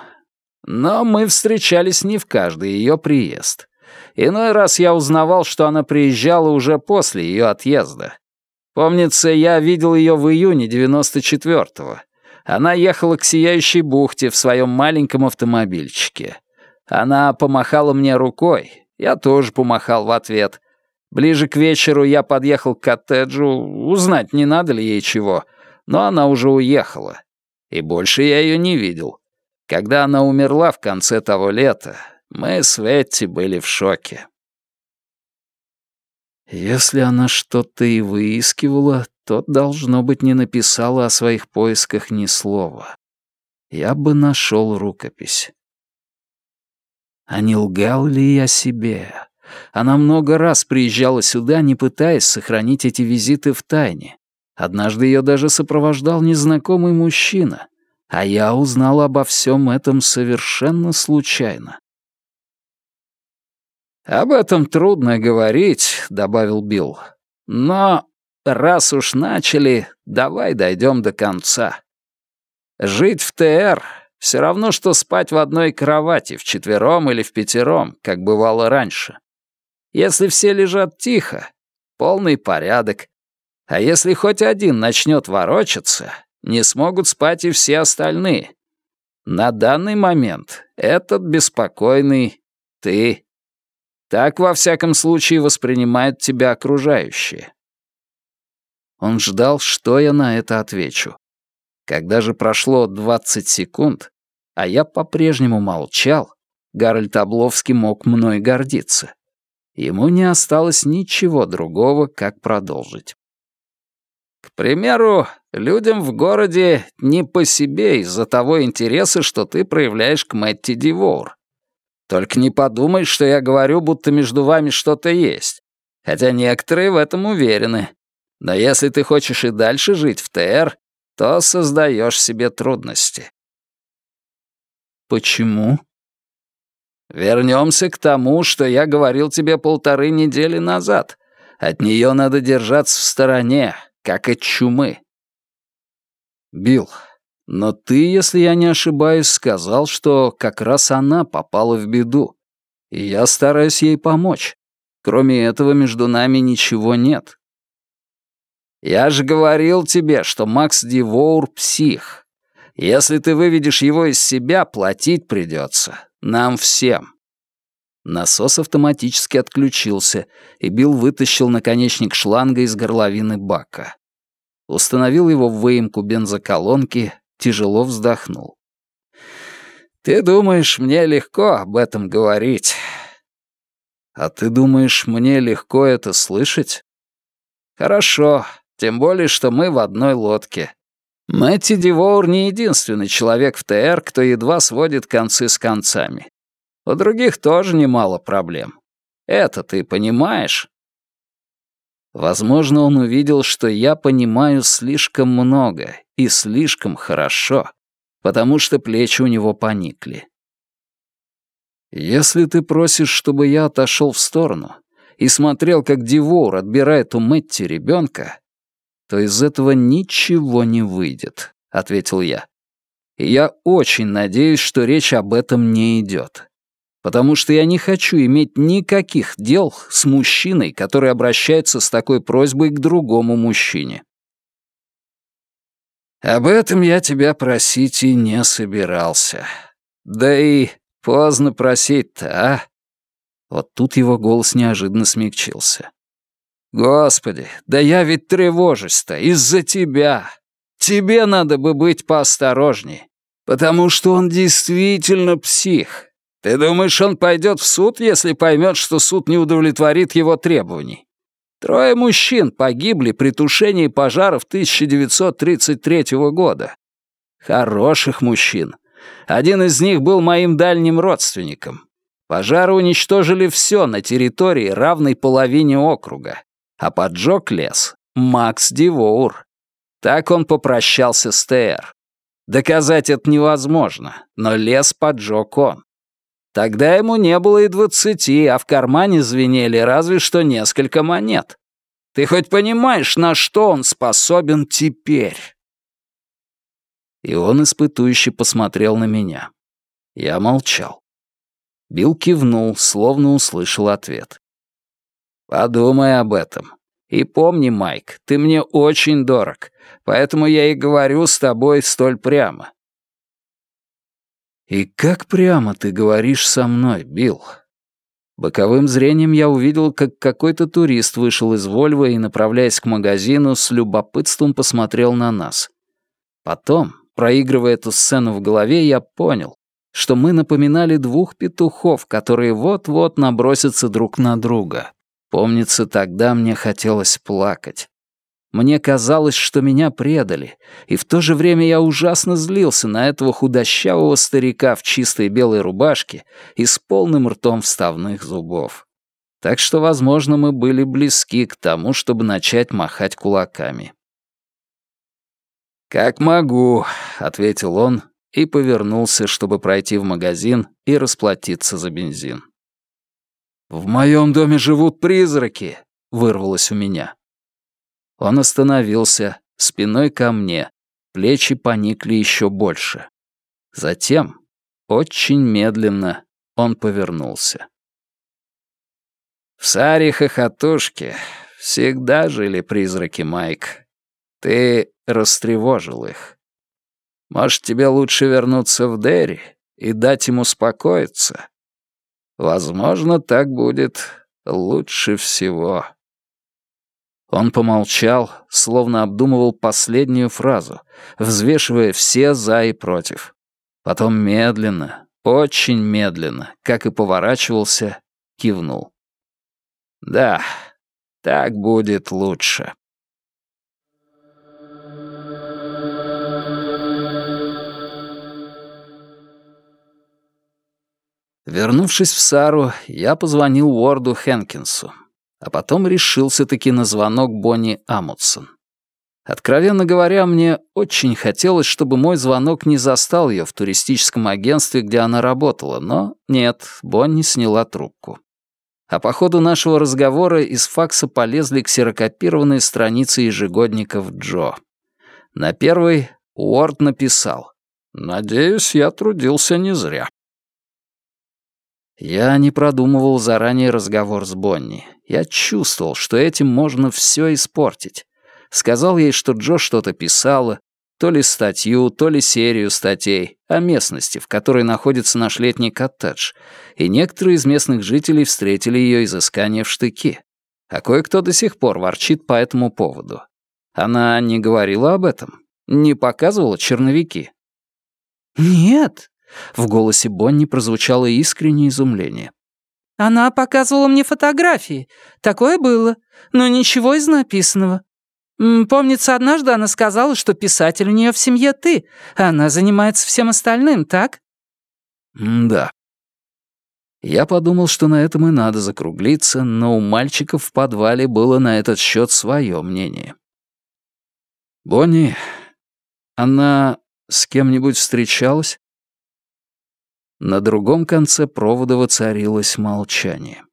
но мы встречались не в каждый ее приезд. Иной раз я узнавал, что она приезжала уже после ее отъезда. Помнится, я видел ее в июне 94-го. Она ехала к Сияющей бухте в своем маленьком автомобильчике. Она помахала мне рукой, я тоже помахал в ответ. Ближе к вечеру я подъехал к коттеджу, узнать, не надо ли ей чего, но она уже уехала. И больше я ее не видел. Когда она умерла в конце того лета, мы с Ветти были в шоке. Если она что-то и выискивала, то, должно быть, не написала о своих поисках ни слова. Я бы нашел рукопись. А не лгал ли я себе? Она много раз приезжала сюда, не пытаясь сохранить эти визиты в тайне. Однажды ее даже сопровождал незнакомый мужчина, а я узнал обо всем этом совершенно случайно. «Об этом трудно говорить», — добавил Билл. «Но раз уж начали, давай дойдем до конца. Жить в ТР — все равно, что спать в одной кровати, в четвером или в пятером, как бывало раньше. Если все лежат тихо, полный порядок. А если хоть один начнет ворочаться, не смогут спать и все остальные. На данный момент этот беспокойный ты. Так, во всяком случае, воспринимают тебя окружающие. Он ждал, что я на это отвечу. Когда же прошло 20 секунд, а я по-прежнему молчал, Гарольд Обловский мог мной гордиться. Ему не осталось ничего другого, как продолжить. К примеру, людям в городе не по себе из-за того интереса, что ты проявляешь к Мэтти Дивоур. Только не подумай, что я говорю, будто между вами что-то есть. Хотя некоторые в этом уверены. Но если ты хочешь и дальше жить в ТР, то создаешь себе трудности. Почему? Вернемся к тому, что я говорил тебе полторы недели назад. От нее надо держаться в стороне, как от чумы. Билл, но ты, если я не ошибаюсь, сказал, что как раз она попала в беду. И я стараюсь ей помочь. Кроме этого, между нами ничего нет. Я же говорил тебе, что Макс Дивоур — псих. Если ты выведешь его из себя, платить придется. Нам всем. Насос автоматически отключился, и Билл вытащил наконечник шланга из горловины бака. Установил его в выемку бензоколонки, тяжело вздохнул. «Ты думаешь, мне легко об этом говорить?» «А ты думаешь, мне легко это слышать?» «Хорошо, тем более, что мы в одной лодке. Мэтти Дивоур не единственный человек в ТР, кто едва сводит концы с концами. У других тоже немало проблем. Это ты понимаешь?» Возможно, он увидел, что я понимаю слишком много и слишком хорошо, потому что плечи у него поникли. Если ты просишь, чтобы я отошел в сторону и смотрел, как Дивоур отбирает у Мэтти ребенка, то из этого ничего не выйдет, — ответил я. И я очень надеюсь, что речь об этом не идет потому что я не хочу иметь никаких дел с мужчиной, который обращается с такой просьбой к другому мужчине. Об этом я тебя просить и не собирался. Да и поздно просить-то, а? Вот тут его голос неожиданно смягчился. Господи, да я ведь тревожусь-то из-за тебя. Тебе надо бы быть поосторожней, потому что он действительно псих. Ты думаешь, он пойдет в суд, если поймет, что суд не удовлетворит его требований? Трое мужчин погибли при тушении пожаров 1933 года. Хороших мужчин. Один из них был моим дальним родственником. Пожары уничтожили все на территории, равной половине округа. А поджег лес Макс Дивоур. Так он попрощался с ТР. Доказать это невозможно, но лес поджег он. Тогда ему не было и двадцати, а в кармане звенели разве что несколько монет. Ты хоть понимаешь, на что он способен теперь?» И он испытующе посмотрел на меня. Я молчал. Билл кивнул, словно услышал ответ. «Подумай об этом. И помни, Майк, ты мне очень дорог, поэтому я и говорю с тобой столь прямо. «И как прямо ты говоришь со мной, Билл?» Боковым зрением я увидел, как какой-то турист вышел из Вольво и, направляясь к магазину, с любопытством посмотрел на нас. Потом, проигрывая эту сцену в голове, я понял, что мы напоминали двух петухов, которые вот-вот набросятся друг на друга. Помнится, тогда мне хотелось плакать. Мне казалось, что меня предали, и в то же время я ужасно злился на этого худощавого старика в чистой белой рубашке и с полным ртом вставных зубов. Так что, возможно, мы были близки к тому, чтобы начать махать кулаками. «Как могу», — ответил он и повернулся, чтобы пройти в магазин и расплатиться за бензин. «В моем доме живут призраки», — вырвалось у меня. Он остановился, спиной ко мне, плечи поникли еще больше. Затем, очень медленно, он повернулся. В Саре Хохотушке всегда жили призраки, Майк. Ты растревожил их. Может, тебе лучше вернуться в Дерри и дать ему успокоиться? Возможно, так будет лучше всего». Он помолчал, словно обдумывал последнюю фразу, взвешивая все «за» и «против». Потом медленно, очень медленно, как и поворачивался, кивнул. «Да, так будет лучше». Вернувшись в Сару, я позвонил Уорду Хенкинсу, а потом решился-таки на звонок Бонни Амутсон. Откровенно говоря, мне очень хотелось, чтобы мой звонок не застал ее в туристическом агентстве, где она работала, но нет, Бонни сняла трубку. А по ходу нашего разговора из факса полезли ксерокопированные страницы ежегодников Джо. На первой Уорд написал «Надеюсь, я трудился не зря». Я не продумывал заранее разговор с Бонни. Я чувствовал, что этим можно все испортить. Сказал ей, что Джо что-то писала, то ли статью, то ли серию статей о местности, в которой находится наш летний коттедж, и некоторые из местных жителей встретили ее изыскание в штыки. А кое-кто до сих пор ворчит по этому поводу. Она не говорила об этом? Не показывала черновики? «Нет», в голосе Бонни прозвучало искреннее изумление. «Она показывала мне фотографии. Такое было, но ничего из написанного. Помнится, однажды она сказала, что писатель у нее в семье ты, а она занимается всем остальным, так?» «Да». Я подумал, что на этом и надо закруглиться, но у мальчиков в подвале было на этот счет свое мнение. «Бонни, она с кем-нибудь встречалась?» На другом конце провода воцарилось молчание.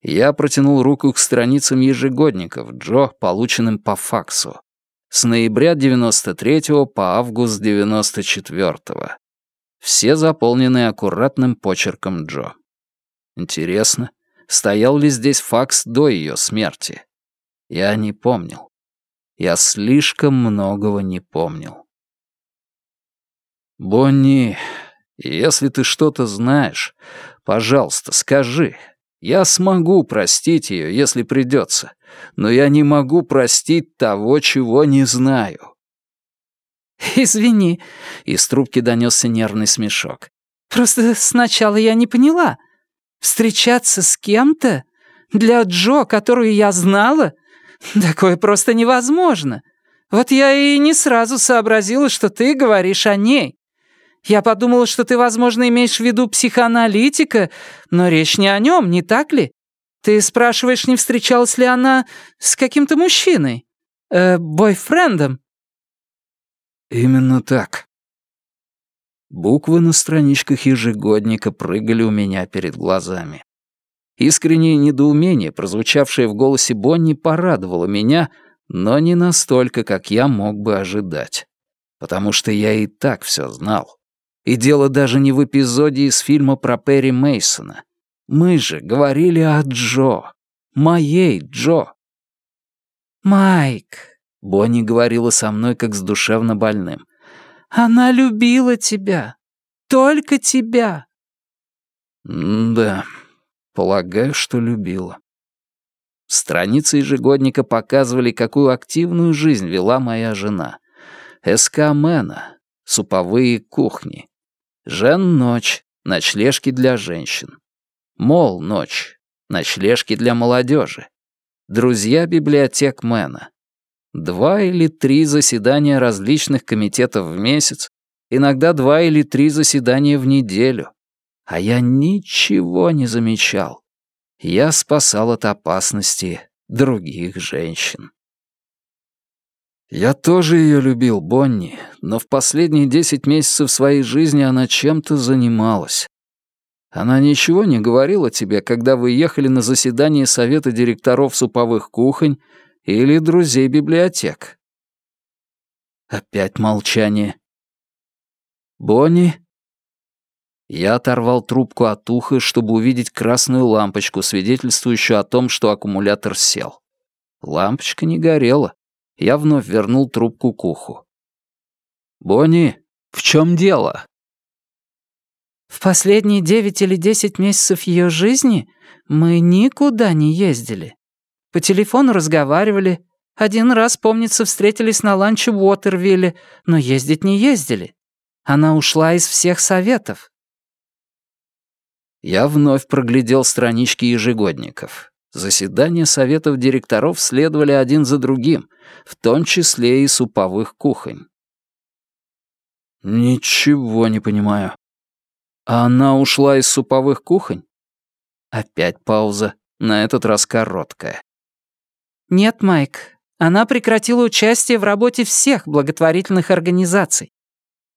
Я протянул руку к страницам ежегодников Джо, полученным по факсу. С ноября 93 по август 94 -го. Все заполнены аккуратным почерком Джо. Интересно, стоял ли здесь факс до ее смерти? Я не помнил. Я слишком многого не помнил. «Бонни, если ты что-то знаешь, пожалуйста, скажи. Я смогу простить ее, если придется, но я не могу простить того, чего не знаю». «Извини», — из трубки донесся нервный смешок. «Просто сначала я не поняла. Встречаться с кем-то? Для Джо, которую я знала? Такое просто невозможно. Вот я и не сразу сообразила, что ты говоришь о ней. Я подумала, что ты, возможно, имеешь в виду психоаналитика, но речь не о нем, не так ли? Ты спрашиваешь, не встречалась ли она с каким-то мужчиной? Э, бойфрендом?» «Именно так». Буквы на страничках ежегодника прыгали у меня перед глазами. Искреннее недоумение, прозвучавшее в голосе Бонни, порадовало меня, но не настолько, как я мог бы ожидать. Потому что я и так все знал. И дело даже не в эпизоде из фильма про Перри Мейсона. Мы же говорили о Джо. Моей Джо. «Майк», — Бонни говорила со мной как с душевно больным, — «она любила тебя. Только тебя». «Да, полагаю, что любила». Страницы ежегодника показывали, какую активную жизнь вела моя жена. СК Мэна, суповые кухни, Жен-ночь, ночлежки для женщин. Мол-ночь, ночлежки для молодежи. Друзья библиотек Мэна. Два или три заседания различных комитетов в месяц, иногда два или три заседания в неделю. А я ничего не замечал. Я спасал от опасности других женщин. Я тоже ее любил, Бонни, но в последние десять месяцев своей жизни она чем-то занималась. Она ничего не говорила тебе, когда вы ехали на заседание совета директоров суповых кухонь или друзей библиотек. Опять молчание. Бонни? Я оторвал трубку от уха, чтобы увидеть красную лампочку, свидетельствующую о том, что аккумулятор сел. Лампочка не горела. Я вновь вернул трубку к уху. «Бонни, в чем дело?» «В последние девять или десять месяцев ее жизни мы никуда не ездили. По телефону разговаривали. Один раз, помнится, встретились на ланче в Уотервилле, но ездить не ездили. Она ушла из всех советов». Я вновь проглядел странички ежегодников. Заседания советов директоров следовали один за другим, в том числе и суповых кухонь. «Ничего не понимаю. А она ушла из суповых кухонь?» Опять пауза, на этот раз короткая. «Нет, Майк, она прекратила участие в работе всех благотворительных организаций.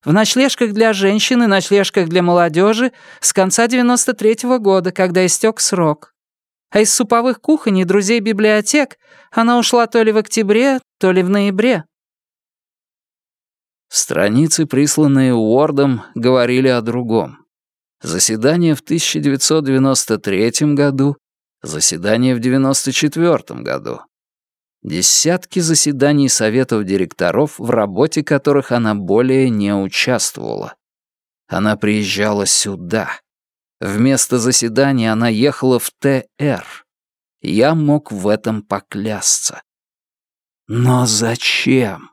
В ночлежках для женщин и ночлежках для молодежи с конца 93-го года, когда истек срок. А из суповых кухонь и друзей библиотек она ушла то ли в октябре, то ли в ноябре. Страницы, присланные Уордом, говорили о другом. Заседание в 1993 году, заседание в 1994 году. Десятки заседаний советов директоров, в работе которых она более не участвовала. Она приезжала сюда. Вместо заседания она ехала в ТР. Я мог в этом поклясться. Но зачем?